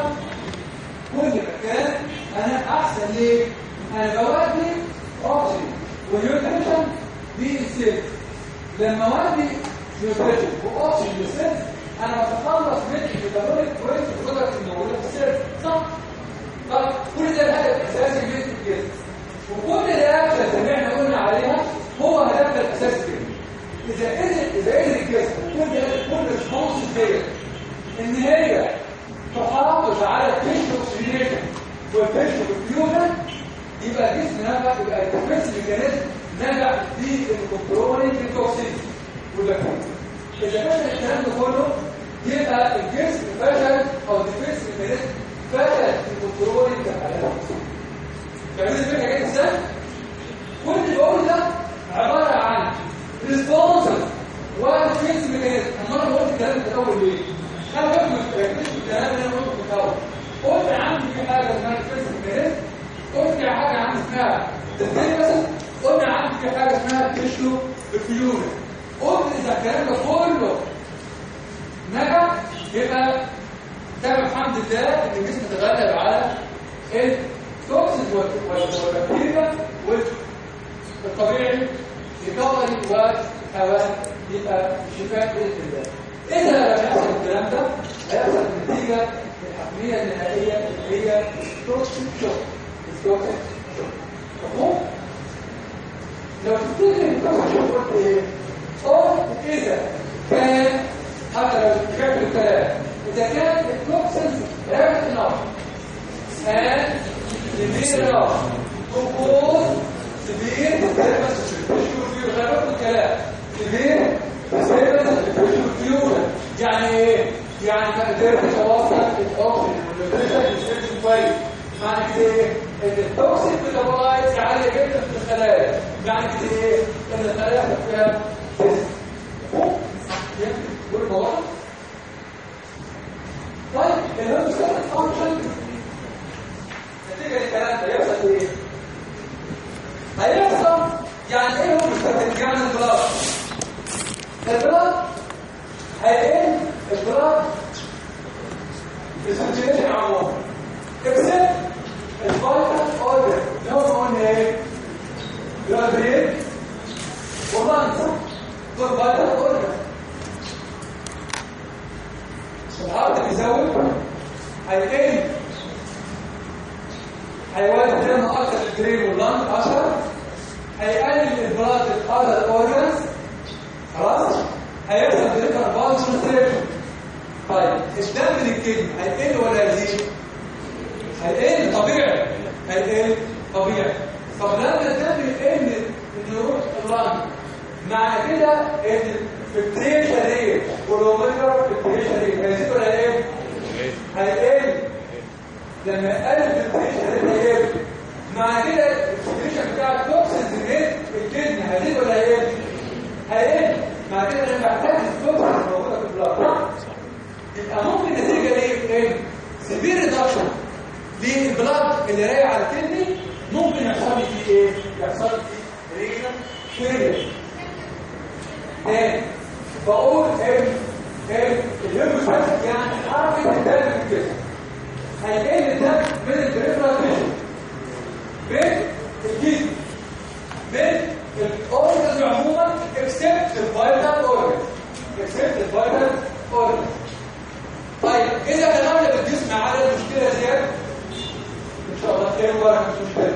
A: كل ما كان أنا احسن ليه أنا بودي oxygen و nutrition لل cell لما اودي nutrition و oxygen لل cell أنا بتخلص من ال metabolic waste القذره الموجوده في ال cell صح طب كل ده الهدف الاساسي من الجسم وكل ال actions اللي إحنا قلنا عليها هو هدفنا الاساسي إذا قدر إذا قدر الجسم كل كل responses دي إن هي تحافظ على ال tissue oxygenation وال tissue perfusion يبقى الجسم نفع يبقى ال defense mechanism نفع في ال controlling ال toxin والبكتيريا إذا كان الكلام ده كله يبقى الجسم فشل أو ال defense mechanism فشل في ال controlling الحالات فاهمين الفكرة جاية إزاي؟ كل اللي بقوله ده عبارة عن responses mechanism اما أنا قلت الكلام ده الأول ليه؟ أنا قلت الكلام اللي أنا قلته في الأول قلت عندي في حاجة اسمها mechanism قلت في حاجة عندي اسمها defense قلنا عندي في حاجة اسمها tissue perfusion قلت اذا الكلام ده كله نجح يبقى ده الحمد لله إن الجسم تغلب على ال toxin والبكتيريا والطبيعي recovery وهواء يبقى شفاء باذن الله إذا لم يحصل الكلام ده هيحصل النتيجة الحتمية النهائية اللي هي toxic shock ال toxic شوك مفهوم؟ لو تفتكر التوكسين شوك قلت إيه؟ قلت إذا كان حتى لو كتبت الكلام إذا كان التوكسين رابط النار and severe loss to cause severe disturbance of the غيرت الكلام severe disturbance of the يعني إيه؟ يعني ما قدرتش اوصل الاكسجين والنيوتريشن للسيرش كويس معنى كده إيه؟ ان التوكسين ميتابولايتس عاليه جدا في الخلايا معنى كده إيه؟ ان الخلايا فيها دول الموضوع طيب الهيموستاتيك فانكشن نتيجه الكلام ده يحصل إيه؟ هيحصل يعني إيه هيموستاتيك؟ يعني البلاد ال blood هيقل ال blood circulation عموما. except ال vital organ اللي هو قلنا إيه؟ blood brain وال lungs دول vital organ ال heart بيزود هيقل. الاذر اورجنز خلاص؟ هيحصل بريكر بالسنسيشن طيب الدم من الكلمة؟ هيقل ولا يزيد؟ هيقل طبيعي. هيقل طبيعي. طب لما الدم يقل يروح اللانج معنى كده إن الفلتريشن ريت والومتر الفلتريشن ريت هيزيد ولا هيقل؟ هيقل. لما يقل الفلتريشن ريت هيقل. معنى كده ال filtration بتاع ال toxins rate ال kidney هيزيد ولا هيقل هيقل معنى كده أنا بحتاج ال toxins الموجوده في ال blood يبقى ممكن نتيجه ليه إيه؟ severe reduction لل blood اللي رايح على ال kidney ممكن يحصل لي فيه إيه؟ يحصل لي renal failure تاني. بقول ان ان ال hemostatic يعني حركه الدم في الجسم هيقل الدم من البريفرال من الجسم من طيب إذا بنعمل بالجسم على المشكلة ديت إن شاء الله خير ولا مش مشكلة.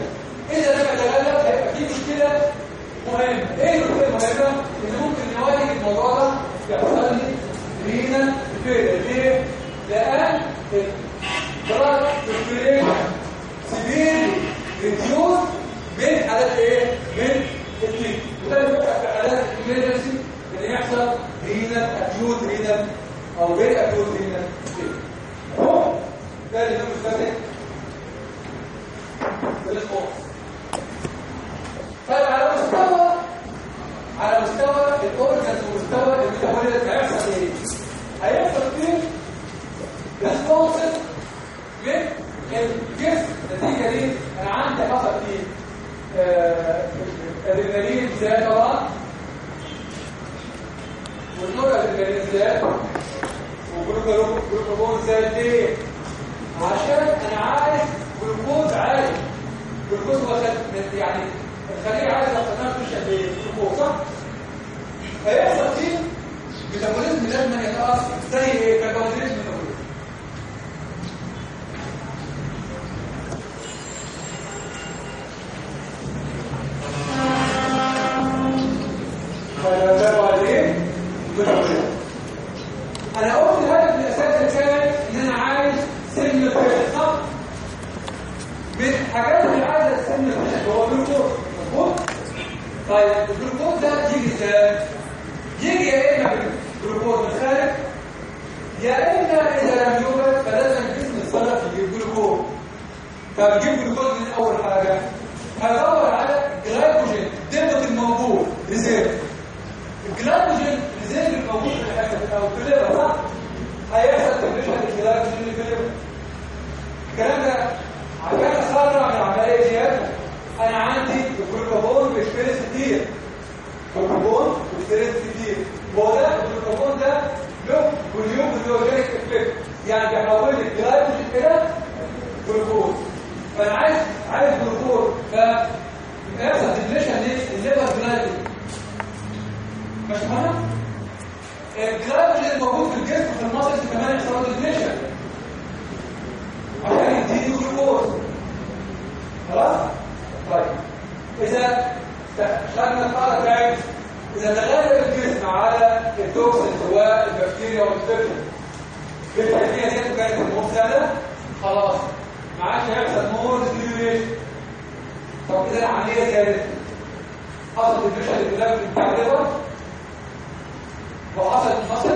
A: إذا لم يتغلب هيبقى في مشكلة مهمة. إيه المشكلة المهمة؟ اللي ممكن نواجه الموضوع ده يحصل لي رينا فيلر ليه؟ لأن الدراج سبيل ريديوز من حالات إيه؟ من التيك وده اللي بيبقى في حالات الامرجنسي اللي يحصل لينا اكيوت رينا أو غير اكيوت رينا فيلر ده اللي بيبقى بالخوف طيب على مستوى على مستوى ال organs ومستوى ال metabolism هيحصل إيه؟ هيحصل فيه responses من الجسم. نتيجة دي أنا عندي حصل فيه أدرينالين زاد طبعا والنور أدرينالين زاد وجلوكوز ليه عشان؟ أنا عايز جلوكوز عالي جلوكوز يعني الخلية عايزة تنفش الجلوكوز صح؟ هيحصل فيه ميتابوليزم لازم يتأثر. زي إيه؟ كاربوهيدرات الحاجات اللي عايزة الفرد هو جلوكوز مظبوط؟ طيب الجلوكوز ده يجي إزاي؟ يجي يا إما بالجلوكوز من الخارج يا إما إذا لم يوجد فلازم الجسم يتصرف يجيب جلوكوز فبيجيب جلوكوز من أول حاجة. هيدور على glycogen ال deposit الموجود reserve ال glycogen reserve الموجود في الحته أو في ال liver صح؟ هيحصل تكريشن الجلايكوجين في ال liver الكلام ده عشان اسرع من عمليه زياده أنا عندي الجلوكوز بيشتري كتير الجلوكوز بيشتري كتير هو ده الجلوكوز ده له فوليوم فيوجينيك افكت يعني بيحول الجلايكوجين إلى جلوكوز فأنا عايز عايز جلوكوز ف يحصل ديبليشن للليفر جلايكوجين مش فاهم الجلايكوجين الموجود في الجسم في المصل كمان يحصل له عشان يديني جلوكوز خلاص طيب. إذا خدنا القاعده بتاعت إذا تغير الجسم على التوكسين سواء البكتيريا والانفكشن بالتأكيد دي كانت المفسده خلاص. ما عادش هيحصل مور ستيميوليشن طب كده العملية زادت حصل الفيشن اللي بتاع الليفر وحصل المصل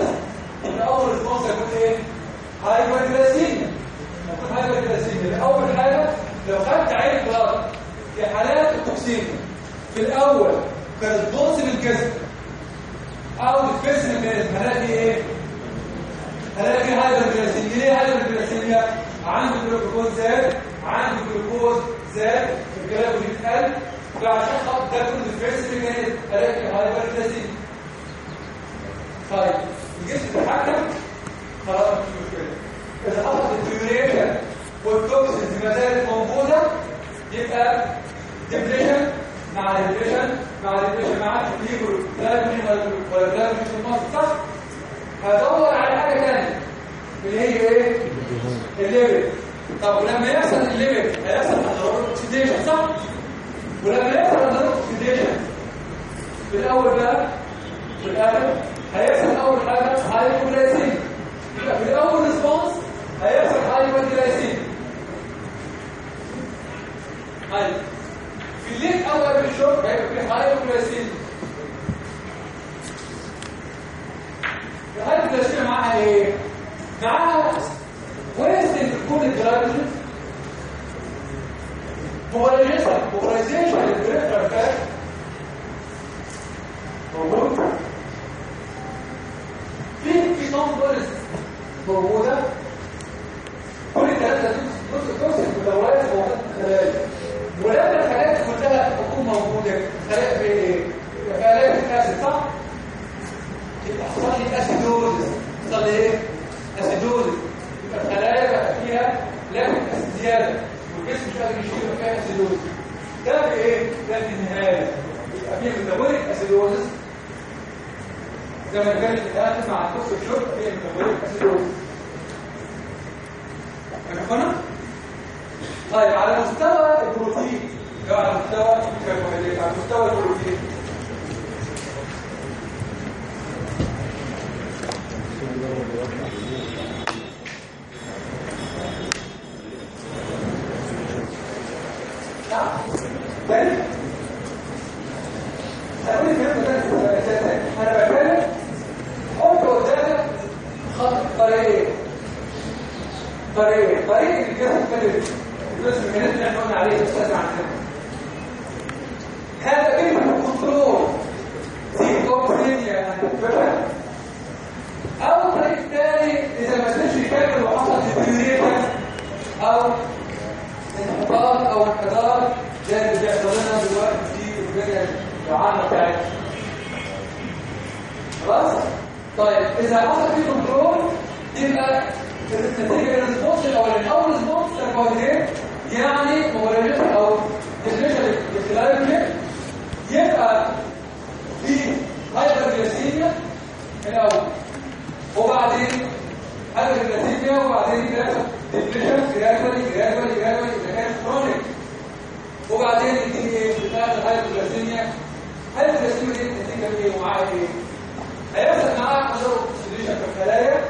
A: ان أول response هيكون إيه؟ hyperglycemia hyperglycemia أول حاجة لو خدت عينة blood في حالات ال toxin في الأول كانت تبص بالجسم أو الجسم mechanism هلاقي إيه؟ هلاقي hyperglycemia ليه hyperglycemia؟ عنده جلوكوز زاد عنده جلوكوز زاد الجلايكوجين قل فعشان خاطر ده كله الجسم mechanism هلاقي hyperglycemia طيب الجسم بيتحكم خلاص مش مشكلة إذا حصلت الديوريشن والتوكسينز ما زالت موجودة يبقى ديبريشن مع ديبريشن مع ديبريشن مع تكليفر جلايكوجين ولا جلايكوجين في المصل صح؟ هدور على حاجة ثانية اللي هي إيه؟ الليبل طب ولما يحصل الليبل هيحصل ضرورة اوكسيديشن صح؟ ولما يحصل ضرورة اوكسيديشن في الأول بقى في الآخر هيحصل أول حاجة هايبوجلايسيميا في الأول ريسبونس هيحصل هايبوجلايسيميا طيب في الليل أو قبل الشرب هيبقى في هايبوجلايسيميا الهايبوجلايسيميا معاها إيه معاها ويست تكون الجلايكوجين بولايزيشن بولايزيشن للبريفرال فات موجود؟ في في نمبرز موجودة؟ كل الثلاثه دي بص بص الدورات موجوده في الخلايا ولما الخلايا كلها تكون موجوده خلايا؟ خلايا الاسيد صح؟ يبقى حصل لي اسيدوزس حصل لي إيه؟ اسيدوزس يبقى الخلايا بقى فيها اسيد زياده والجسم مش قادر يشيل مكان اسيدوزس ده بايه؟ ده في النهايه يبقى فيه ميتابوليك اسيدوزس زي ما كانت الآن مع الكفر الشرب هي ميتابوليك اتفقنا؟ طيب على مستوى البروتين على مستوى الكربوهيدرات على مستوى البروتين خط طريقين طريق كده الجسم الميكانيزم اللي إحنا قلنا عليه أستاذ عندنا هذا كلمه كنترول دي اوبرينيا أو الطريق الثاني إذا ما كانش يكمل وحصل ديبريشن أو انحطاط أو انحدار زي اللي بيحصل لنا دلوقتي في الدنيا العامه بتاعتنا خلاص؟ طيب إذا حصل في كنترول يبقى النتيجه الريسبونس الاولاني اول ريسبونس كاربوهيدرات يعني مولدات أو ديفينيشن الكلايميك يبقى في هايبرجليسيميا الأول وبعدين هايبرجليسيميا وبعدين بيحصل ديفينيشن جرادوالي جرادوالي جرادوالي اذا كان كرونيك وبعدين يجي إيه بتاعت الهايبرجليسيميا الهايبرجليسيميا دي النتيجه إيه ومعاها إيه هيحصل معاها انظار اوكسيديشن في الخلايا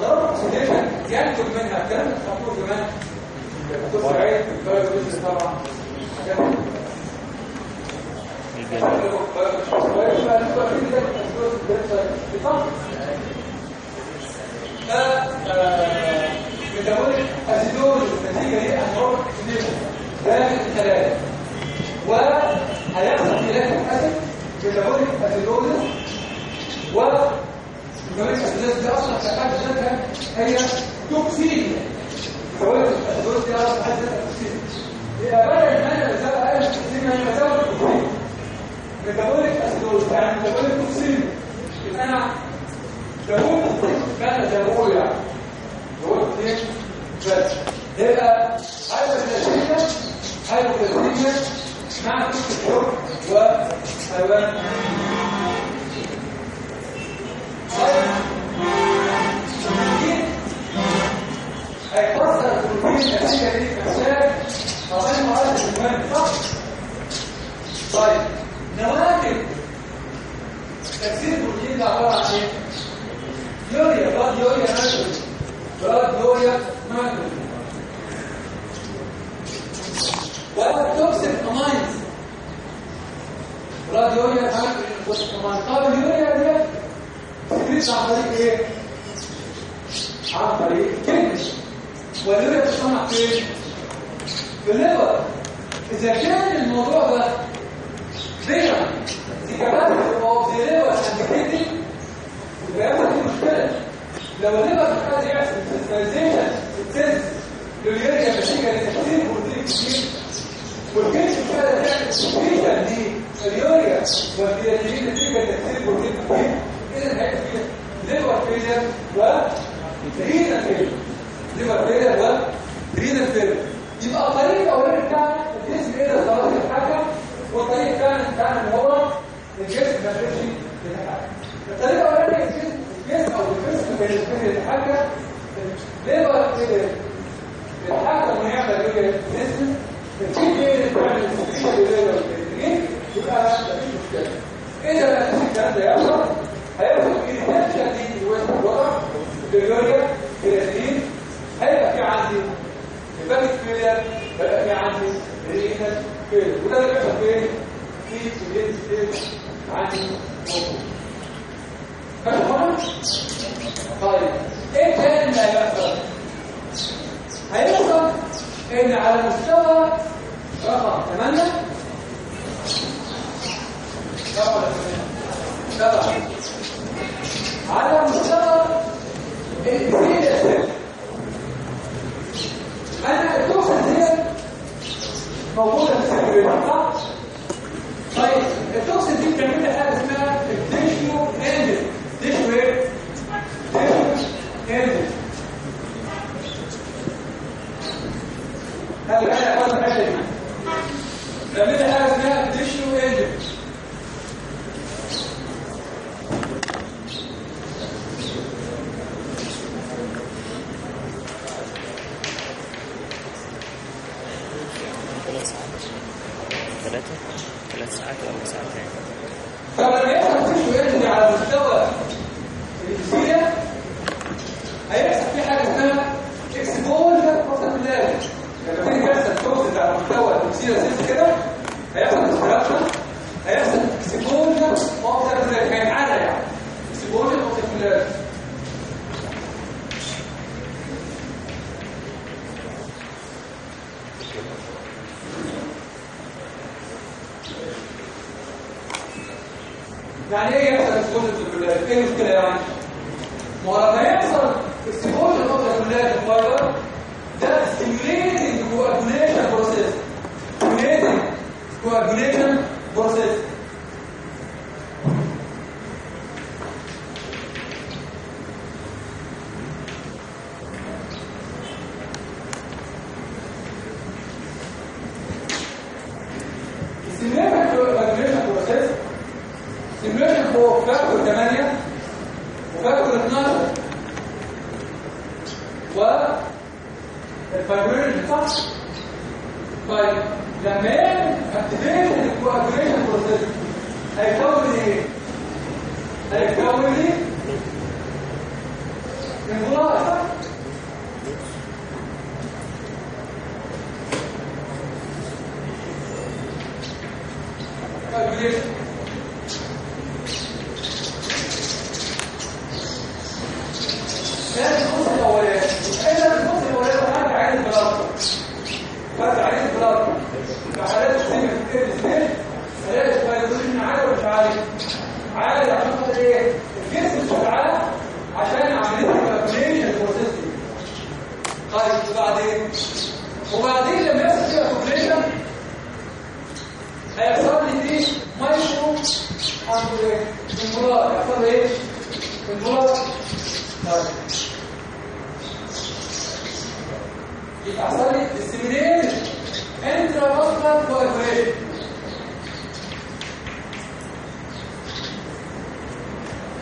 A: انظار اوكسيديشن ينتج منها الكلام ده خطوه كمان سعيد البايوكيمستري طبعا ميتابوليك اسيدوز النتيجه دي انظار اوكسيديشن داخل الخلايا وهيحصل خلاف الاسيد ميتابوليك اسيدوز و كمان الاساس دي أصلا في حد هي توكسين فوائد الاساس دي أصلا في حد ذاتها توكسين يبقى بدل ما أنا بسبب أقل توكسين هي مساوي توكسين ميتابوليك اسيدوز يعني ميتابوليك توكسين يبقى أنا داوود كان داوود يعني. داوود إيه؟ بس. يبقى هايبرجلاسيميا هايبرجلاسيميا مع الشرب وحيوان هيكسر البروتين النتيجه دي كمثال طبعا معرض المهم صح طيب نواتج تكسير البروتين ده عباره عن إيه؟ يوريا بلاد يوريا ماكروز بلاد يوريا ماكروز والتوكسيك اماينز بلاد يوريا ماكروز اماينز طب اليوريا دي تكريس عن طريق إيه؟ عن طريق كلمة والليبر بتصنع فين؟ في الليبر إذا كان الموضوع ده فيرا دي كمان اوف ذا ليبر انديكيتنج يبقى يبقى في مشكلة لو الليبر قادر يحصل سنسيزيشن سنس لليوريا مشيكا لتكتير بروتين كتير مش قادر يعمل سبيشن دي اليوريا والكرياتين نتيجة تكتير بروتين كتير إذا هيبقى فيه ليبر فيلر ورينا فيلر ليبر فيلر ورينا فيلر يبقى الطريق الاولاني بتاعنا الجسم إيه ده؟ خلاص يتحكم والطريق الثاني بتاعنا اللي هو الجسم ما يقدرش يتحكم الطريق الاولاني الجسم أو الجسم ما يقدرش يتحكم ليبر فيلر يتحكم ويعمل إيه الجسم الجسم إيه اللي بيعمل السكريشن ليبر يبقى مفيش مشكلة. ما فيش الكلام ده؟ يحصل هيبقى في ريتنشن دي جوه الوضع اليوريا كرياتين هيبقى في عندي hepatic failure هيبقى في عندي renal failure وده اللي بيحصل فين؟ في سيلين stage عندي فاهم طيب إيه تاني اللي هيحصل؟ هيحصل إن على مستوى رقم 8 رقم 8 على مستوى الفيلة أنا التوكسين دي موجودة في السيرفيس صح؟ طيب التوكسين دي بتعمل لي حاجة اسمها الديشيو اندل ديشيو إيه؟ ديشيو خلي بالك يا اخوانا الحتة دي بتعمل لي حاجة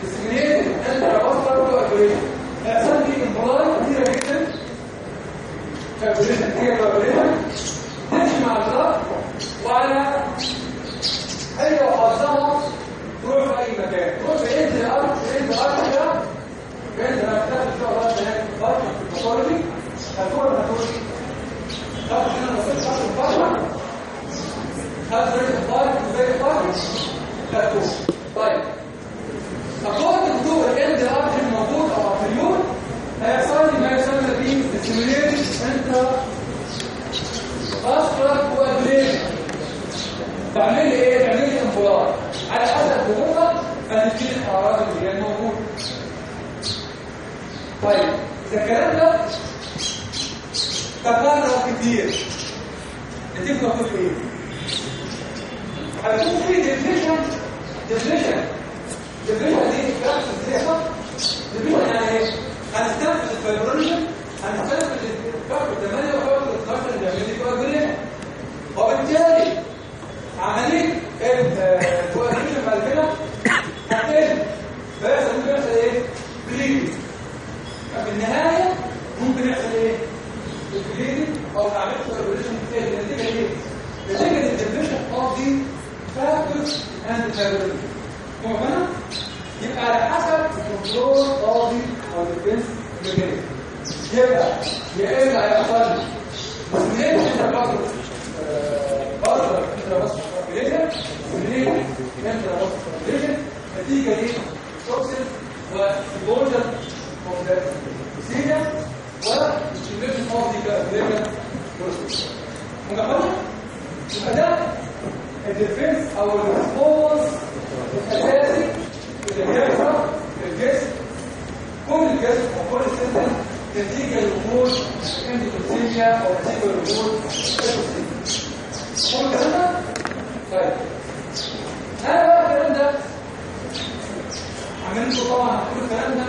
A: انترا ماسكولار كوagulation هيحصل لي انفلار كتيره جدا كوagulation كتيره كوagulation تمشي مع الضغط وعلى اي وحظها تروح في أي مكان. تروح في الأرض في انت الأرض كده. في انت الأرض ان شاء الله هناك. في الأرض في الباثولوجي هتروح هتروح تاخد هنا بسيط تاخد البشر هات زي الفارق وزي الفارق هتروح طيب according to end arch الموجود أو ارتريول هيحصل لي ما يسمى به stimulated intra vascular coagulation تعمل لي إيه؟ تعمل لي انفجار على حسب ظروفك هتديني الأعراض اللي هي موجوده طيب إذا الكلام ده تكرر كتير. نتيجه تقول إيه؟ هيكون في ديفيشن ديفيشن ديفيشن دي بتحصل ديفيشن يعني إيه هنستنفذ الفايبريشن هنستنفذ الفاكتور 8 وفاكتور 12 اللي لي كوagulation وبالتالي عمليه الكواليشن بعد كده هتقل فيحصل ممكن يحصل إيه؟ بليدنج ففي النهايه ممكن يحصل إيه؟ البليدنج أو عمليه الكواليشن بتقل النتيجه إيه؟ نتيجه الديفيشن اوف دي فاكتورز اند يبقى على حسب الكنترول دي أو الديفنس ميكانيزم يبقى يا اما هيحصل التفاعل بره انت كالكوليشن منين انت بس كالكوليشن نتيجه إيه توكسين وبوجر اوف ذا سيجا والستيميشن اوف ذا كالكوليشن بروسيس مجمعنا يبقى ده الديفنس أو الريسبونس الاساسي الجسم كل الجسم أو كل السيستم لوجود ايكوسيميا هو الكلام ده؟ طيب أنا بقى الكلام ده طبعا الكلام ده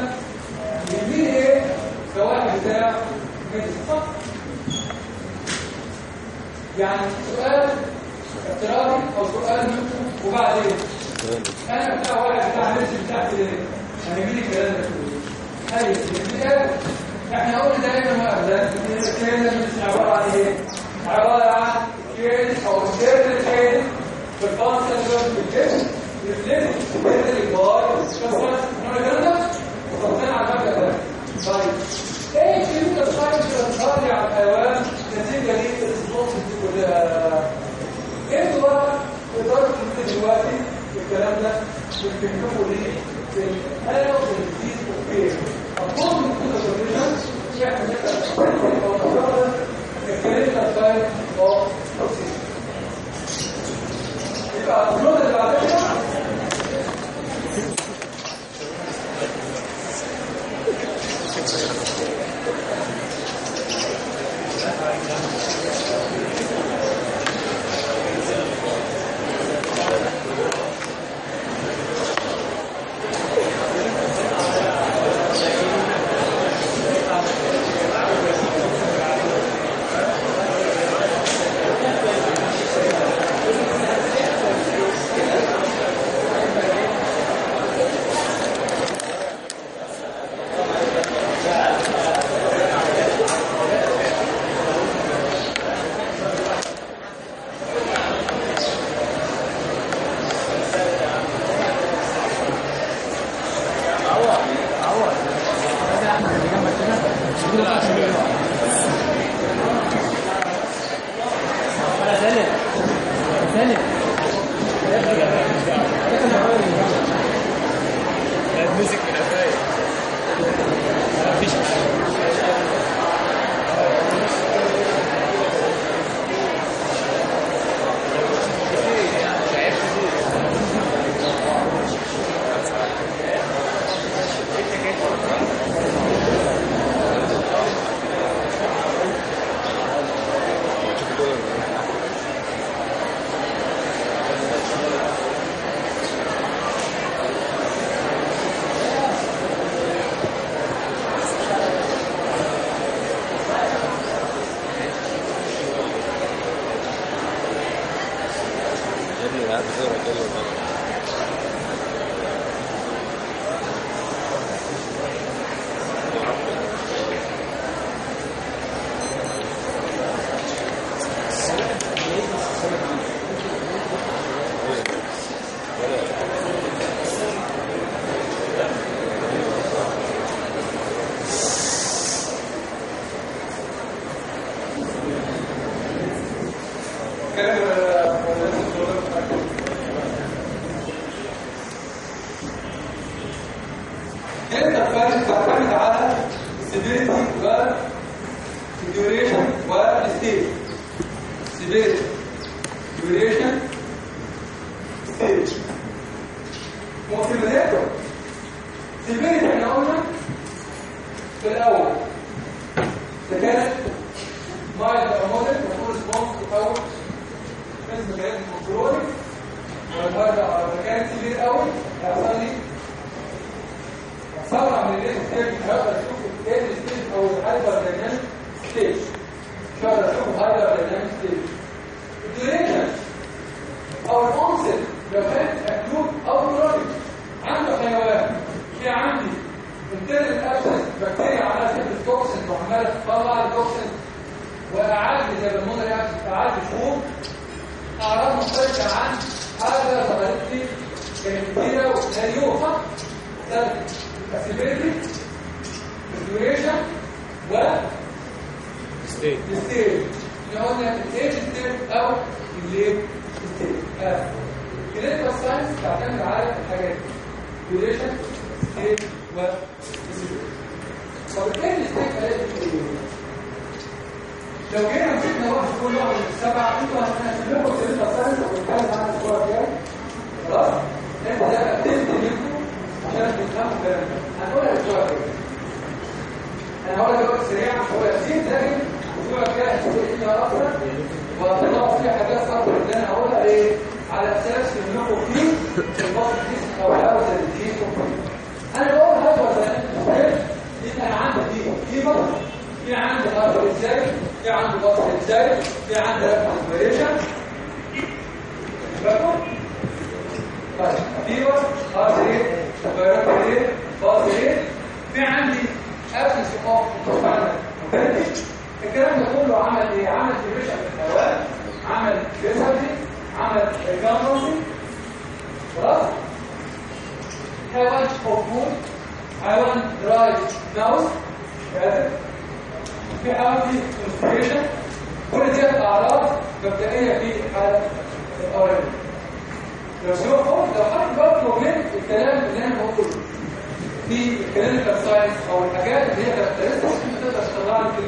A: إيه الفوائد بتاع صح؟ يعني سؤال افتراضي أو سؤال وبعدين أنا بتاع واحد بتاع ميديسن بتاعتي إيه؟ هيجي لي الكلام ده إيه إحنا قلنا دايما وابدا الكلام ده مش عباره عن إيه؟ عباره عن كيرن أو كيرن كيرن في الفاست سيلولار في الجسم باي كسرة إحنا قلنا وصلنا على المبدأ ده طيب إيه كلمة الساينس اللي بتطلع على الحيوان نتيجة للريسبونس دي كلها أنتوا بقى تقدروا تقولوا دلوقتي الكلام ده بتكتبوا ليه في الحالة والديز أوكي أطول من كل الكونديشن يعمل لك أو نظرة الكلمة الساينس أو توكسيس يبقى الجملة اللي بعدها
B: الميوزك
A: هلاقي فيه إيه؟ لو جينا مسكنا واحد كل واحد. من السبعه أنتوا هتنزل لكم clinical signs وبنتكلم عن الأسبوع الجاي خلاص؟ ده؟ activity منكم عشان تفهموا الكلام. ده هنقولها الأسبوع الجاي أنا هقول لك دلوقتي سريعا. هقول ياسين لكن الأسبوع الجاي هتقول إيه؟ أكتر وهتطلعوا فيها حاجات أكتر اللي أنا هقولها إيه؟ على أساس إنكم في الباص دي أو الأول دي أنا بقول هذا ولا دي أنا عندي دي فيبر في عندي هذا إزاي في عندي باص إزاي في عندي ريفريشن بقول طيب فيبر خلاص إيه فيروس إيه باص إيه في عندي ابسس اوف فعلا الكلام ده كله عمل إيه؟ عمل ديبريشن في الحيوان عمل فيسرجي عمل recumbency خلاص؟ حيوان حيوان dry mouth كاتب في فيه constipation كل دي اعراض مبدئيه في حاله ال already لو شوفوا لو حد برضه من الكلام اللي أنا بقوله. في ال clinical signs أو الحاجات اللي هي characteristics تقدر تطلعها في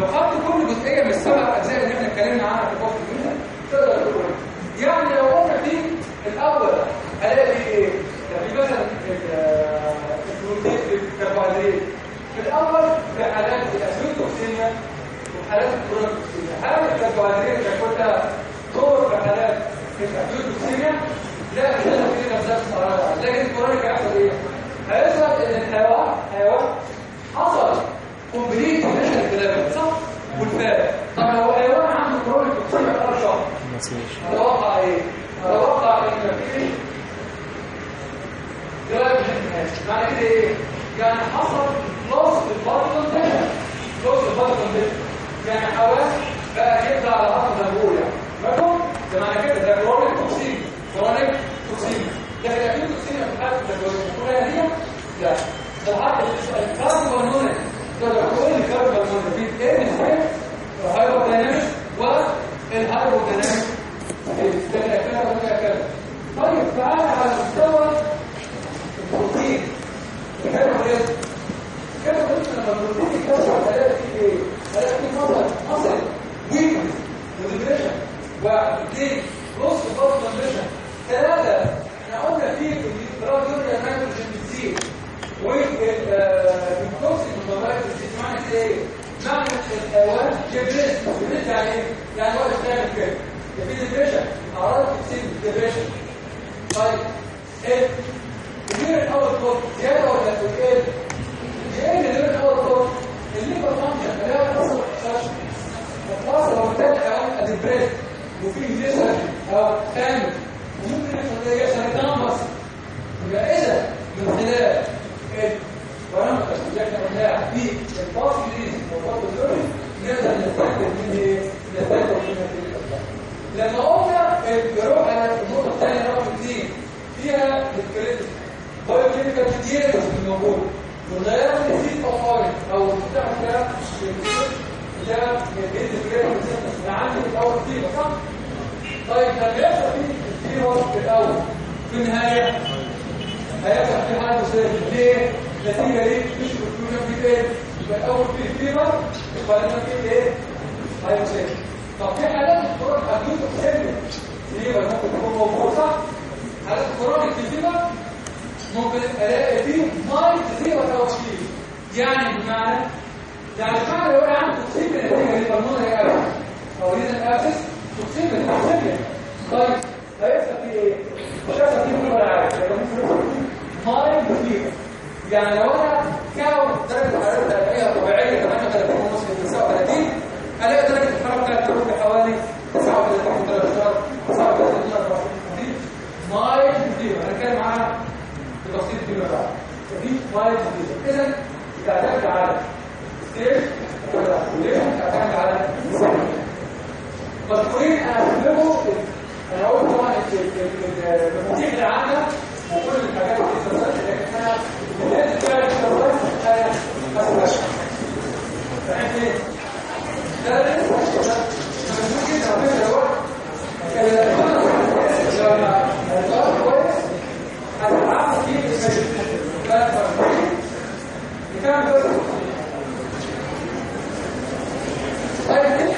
A: لو خدت كل جزئية من السبع أجزاء اللي إحنا اتكلمنا عنها في الفصل الجديد تقدر تقول. يعني لو قلنا في الأول هلاقي في إيه؟ في مثلا البروتين في الأول في حالات ال acute toxemia وحالات ال chronic toxemia حالات الكربوهيدرات اللي كلها دور في حالات ال acute toxemia لا كده في نفس الصراحه لكن ال chronic هيحصل إيه؟ هيحصل ان الحيوان حيوان حصل complete emaciation الكلام صح؟ وال fat طب لو حيوان عنده chronic toxemia بقاله شهر أتوقع إيه؟ أتوقع ان مفيش جرائم معنى كده إيه؟ يعني حصل loss في ال body condition loss في ال body condition يعني حواس بقى يبدا على ارض الجول يعني مفهوم؟ ده معنى كده ده chronic toxin chronic toxin لكن أكيد توكسين في حاله الكليه هي لا ده حتى الكاربون مونوكسيد ده كل الكاربون مونوكسيد إيه إزاي؟ الهايبودايناميك والهايبودايناميك وده كده طيب تعالى على مستوى البروتين كده كده كده لما البروتين يتكسر هلاقي إيه؟ هلاقي مصل مصل ويكنس وديبريشن نص بلس كونديشن ثلاثة إحنا قلنا بتزيد والتوكسين والمبارك بتزيد معنى كده إيه؟ معنى الحيوان جبريس يعني إيه؟ يعني هو بيشتغل كده في ديبريشن اعراض توكسين ديبريشن طيب إيه؟ الدير الأول كود زيادة ولا تقل؟ إيه الدير الأول كود؟ الليفر فانكشن اللي هو أصلا اكسشن الفاصل هو بتاعي حيوان ادبريس وفيه جسر أو كامل وممكن يحصل ده جسر تنبس يبقى اذا من خلال البارامتر اللي إحنا قلناها في الفاصل دي والفاصل دوري نقدر نستخدم من إيه؟ نستخدم من لما قلنا بروح على النقطه الثانية رقم اثنين فيها الكريتيك بايوكيميكال كتير موجود والغيار أو فاين أو بتاع ده ده بيت الكريتيك ده عندي في الأول فيه صح طيب لما يحصل فيه في الأول في النهايه هيحصل فيه حاجة بسيطه ليه؟ نتيجه ليه؟ مش بتكون في إيه؟ يبقى الأول فيه فيروس وبعدين فيه إيه؟ هيوسيل طب في حالات الكورونا هتجوز تسلم ليه ممكن تكون موجوده؟ حالات الكورونا الكتيبه ممكن الاقي فيه مايل زيرو توصيل يعني بمعنى يعني بمعنى لو أنا توكسين النتيجه دي بالمونه هي ابس أو ريزن ابس توكسين توكسين طيب هيحصل فيه إيه؟ مش هيحصل فيه كل عارف مايل زيرو يعني لو أنا كاو درجه الحراره الطبيعيه طبيعيه 38 ونص ل 39 الاقي درجه الحراره بتاعتي تروح بحوالي 39 درجه 39 درجه مايل زيرو هنتكلم عنها بتفصيل فيما بعد فدي مايل زيرو اذا تعتمد على ستيج ولا كوليشن تعتمد على مذكورين أنا هكتبه أنا هقول طبعا المفاتيح العامه وكل الحاجات اللي استخدمت لكن أنا بدايه فعل الشغلات أنا اسمع فهمت إيه؟ ده لسه ممكن تعمل ده لما الضغط كويس هتتعامل فيه بالمجد بس طيب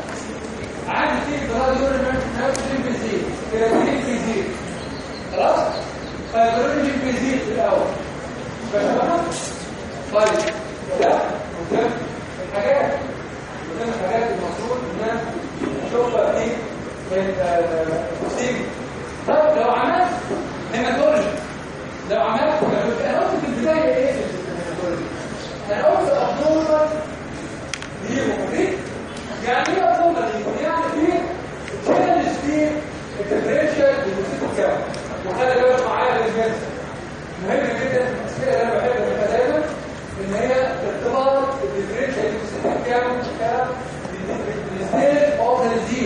A: فهذا يقول أنا نجيب خلاص فيقولوا نجيب بزيت في الأول طيب ده قدام الحاجات قدام الحاجات المفروض انها نشوفها في في التقسيم طيب لو عملت hematology لو عملت أنا قلت في البدايه إيه أنا قلت ال abnormal دي موريك يعني إيه abnormal يعني إيه changes في ال differential leukocytic count وخلي بالك معايا بالجنس مهم جدا في الاسئله اللي أنا بحبها دايما ان هي ارتباط ال differential leukocytic count بال stage of the di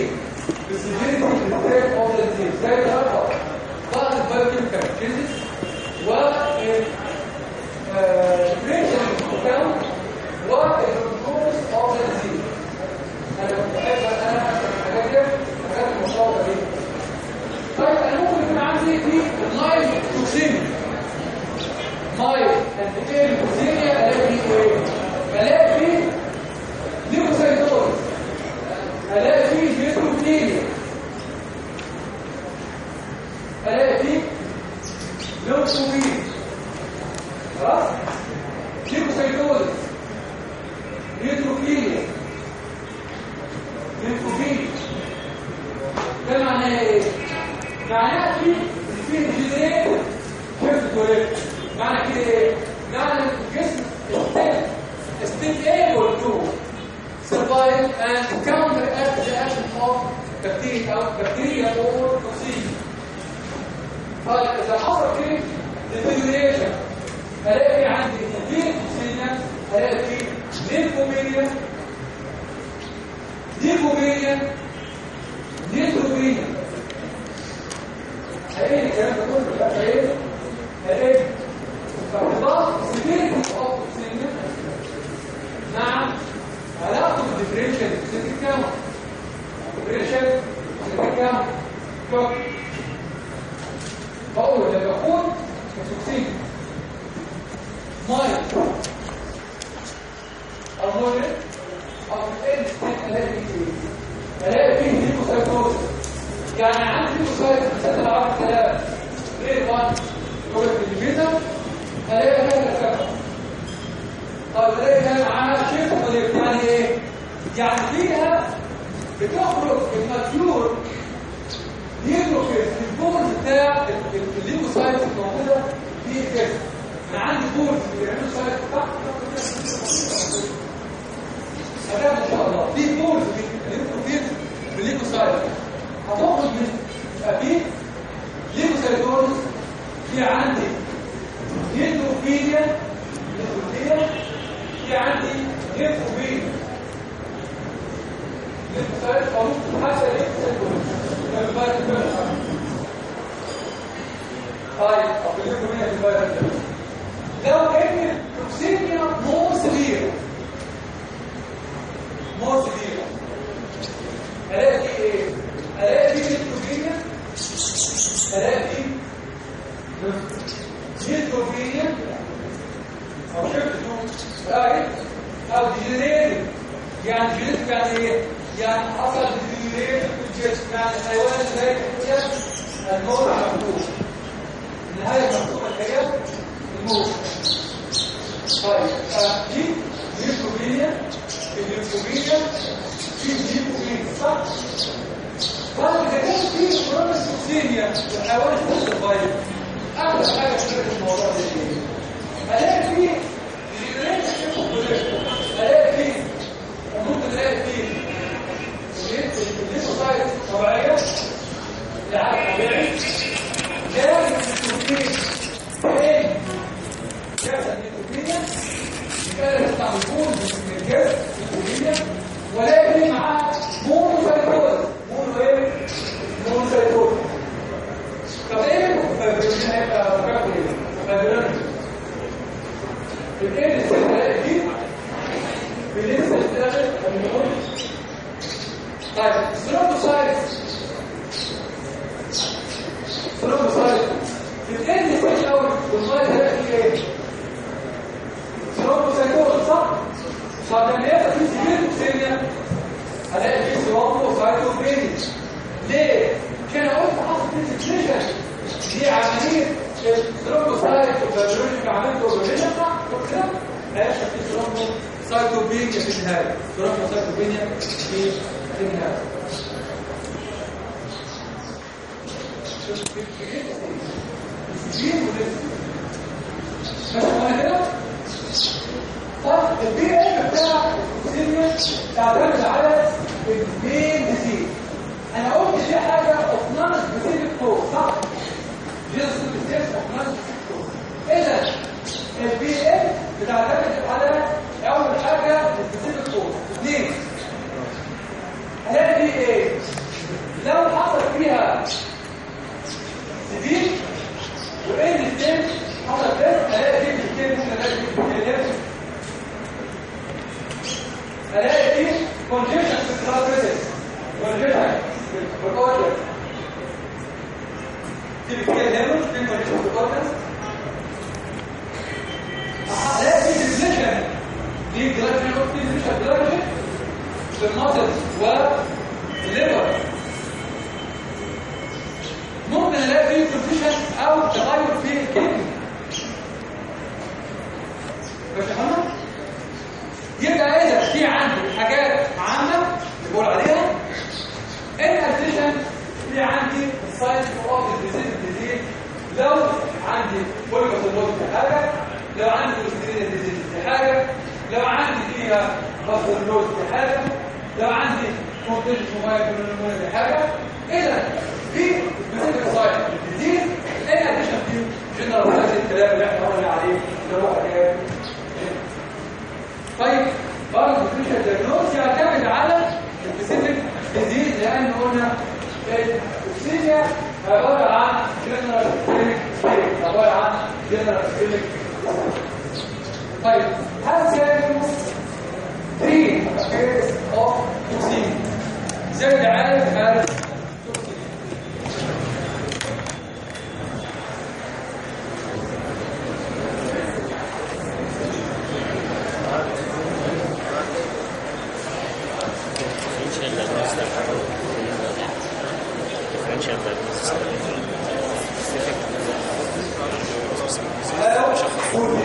A: أنا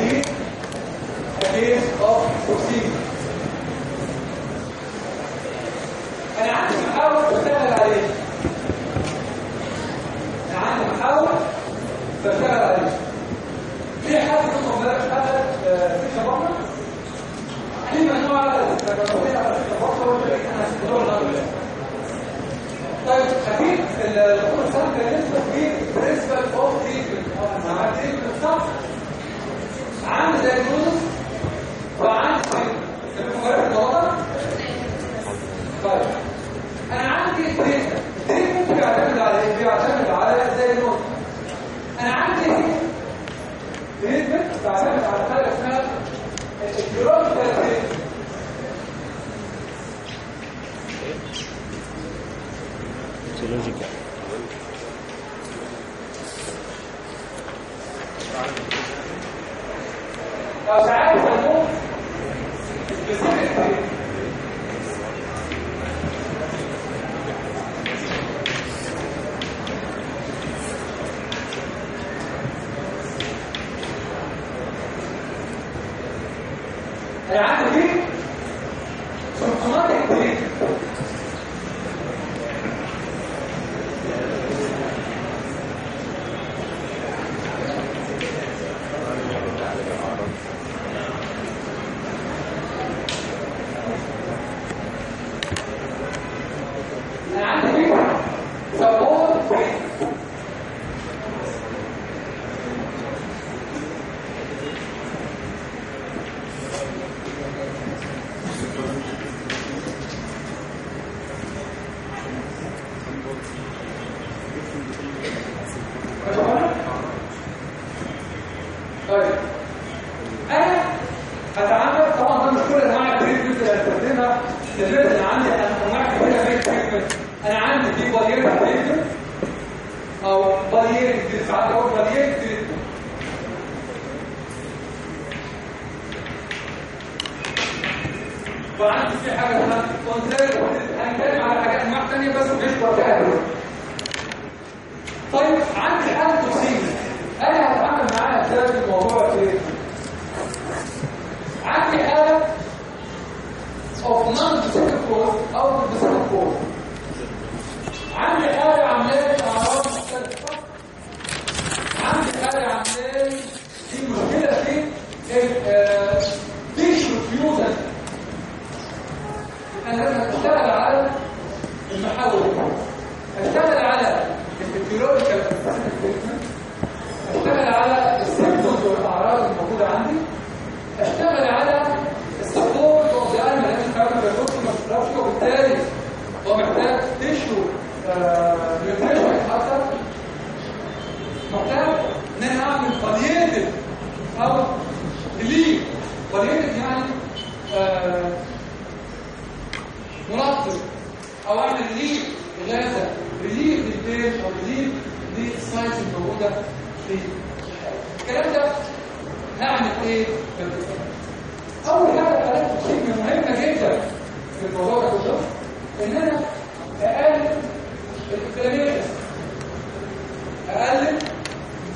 A: منظم أو اعمل relief غازه relief لل pain أو relief لل signs الموجودة في الكلام ده هعمل إيه؟ أول حاجة قالت شيء مهمه جدا في الموضوع ده كله إن أنا أقلل ال inflammation. أقلل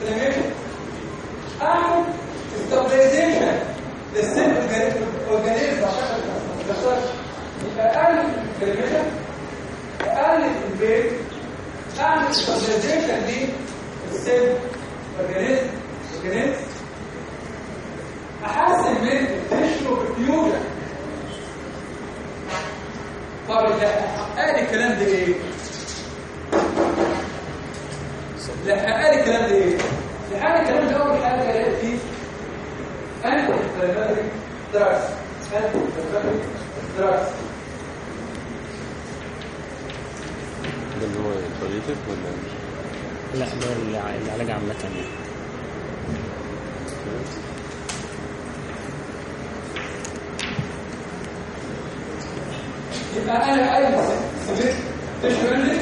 A: ال inflammation. أعمل stabilization لل cell organism عشان ما اقلل ال inflammation اقلل ال pain اعمل stabilization لل cell organism organism احسن من ال tissue perfusion طب لي الكلام ده إيه؟ حقق لي الكلام ده إيه؟ لي الكلام ده أول حاجة لقيت فيه. anti inflammatory drugs انتي
B: ده اللي هو البوليتيك ولا
C: لا ده الع- العلاج عامة يعني.
A: يبقى أنا اقلل تشمل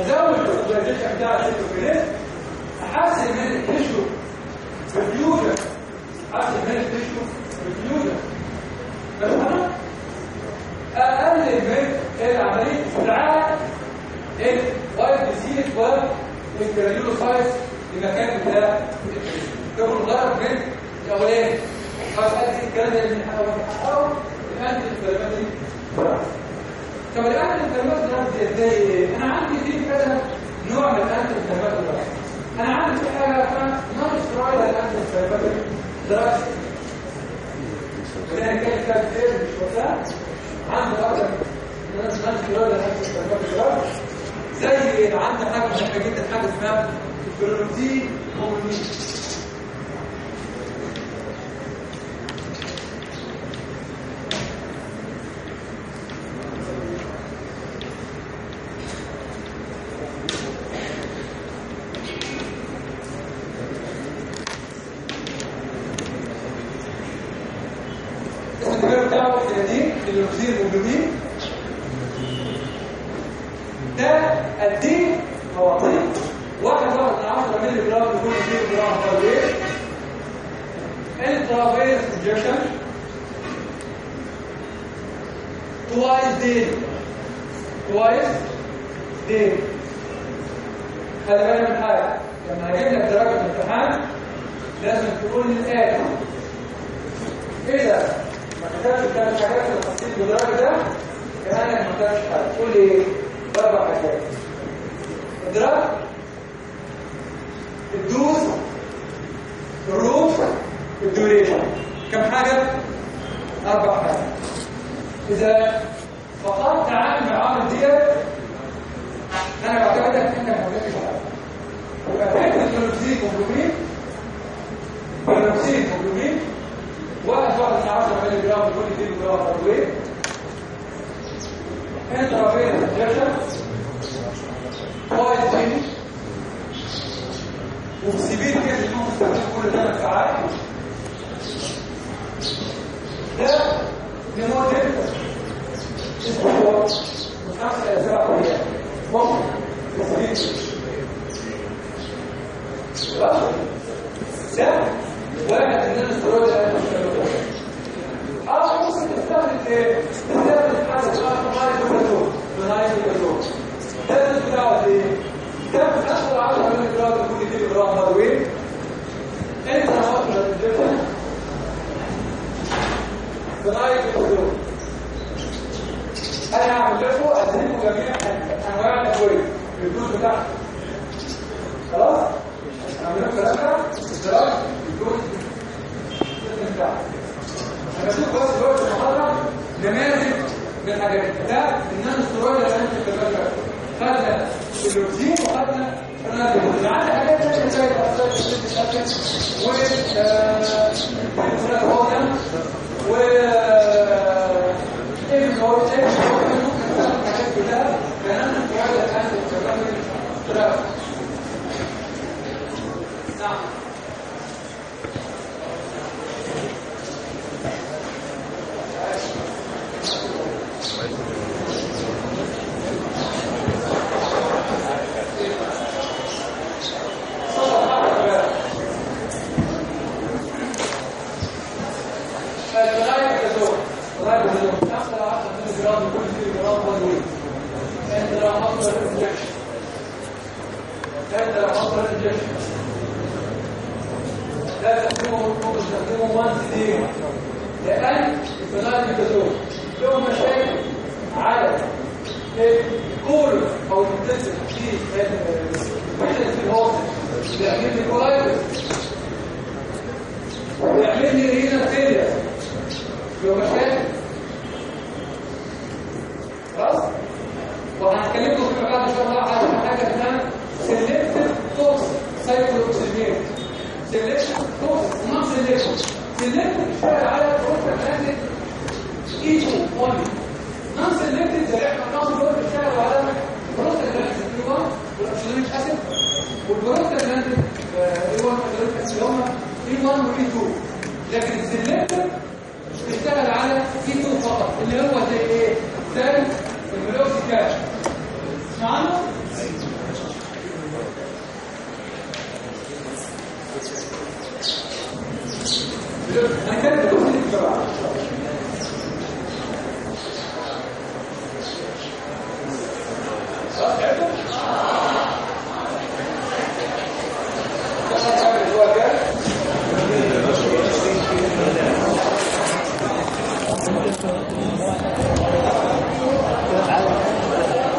A: أزود بتاع أحسن من ال tissue أحسن من ال tissue اقلل من العملية استدعاء ال white cells وال granulocytes لمكان ده الغرض من الاولاني خلاص ادي الكلام ده اللي بنحاول نحققه ال anti inflammatory طب ال anti inflammatory ده إزاي؟ أنا عندي في كذا نوع من ال anti inflammatory أنا عندي حاجة اسمها non steroid anti inflammatory drugs وده كان كتير مش وقتها عنده anti inflammatory drugs زي عندي حاجة مهمه جدا حاجة اسمها ال flunixin meglumine الكبير بتاعه الجديد الروزين والجديد ده الدين مواطين واحد واحد من عشرة ملي جرام لكل كيلو جرام كالوري انترافيروس انجكشن توايس دين توايس دين خلي بالك من حاجة لما هجيب لك درجة امتحان لازم تقول لي الآتي إذا ما كتبتش ثلاث حاجات في التفصيل بالدرجة ده كأنك ما كتبتش حاجة تقول لي أربع حاجات الدرجة الدوز الروف الدوريشن كم حاجة؟ أربع حاجات إذا فقدت عن المعامل ديت أنا بعتقد إنك أنت ما عملتش حاجة يبقى فكرة الكلوكسين هيموجلوبين الكلوكسين هيموجلوبين واحد واحد من عشرة ملي جرام لكل كيلو جرام كربوهيدرات انترافينوس انجكشن وايد فينش وبسيبين كده ممكن تستخدمه كل 8 ساعات ده لمدة أسبوع وخمسة أسابيع أيام ممكن. خلاص ده من أنا آه ممكن تستخدم إيه؟ تستخدم حاجة اسمها مايكروزوم مايكروزوم ده بتاعه إيه؟ ده بتاخد 10 مللي جرام لكل كيلو جرام هيروين انت هتاخد الانجكشن بمايكروزوم أنا هعمل لكم اديكم جميع انواع الادويه الدوز بتاعها خلاص؟ لكم الكلام ده الدوز أنا بشوف بس دلوقتي المحاضره نماذج من الحاجات ده ان أنا السرور اللي أنا كنت بذكر خدنا الروتين وخدنا النادي عندي حاجات ثانية زي الاطفال و و إيه هو إيه الحاجات كلها كان أنا في هذا الحال نعم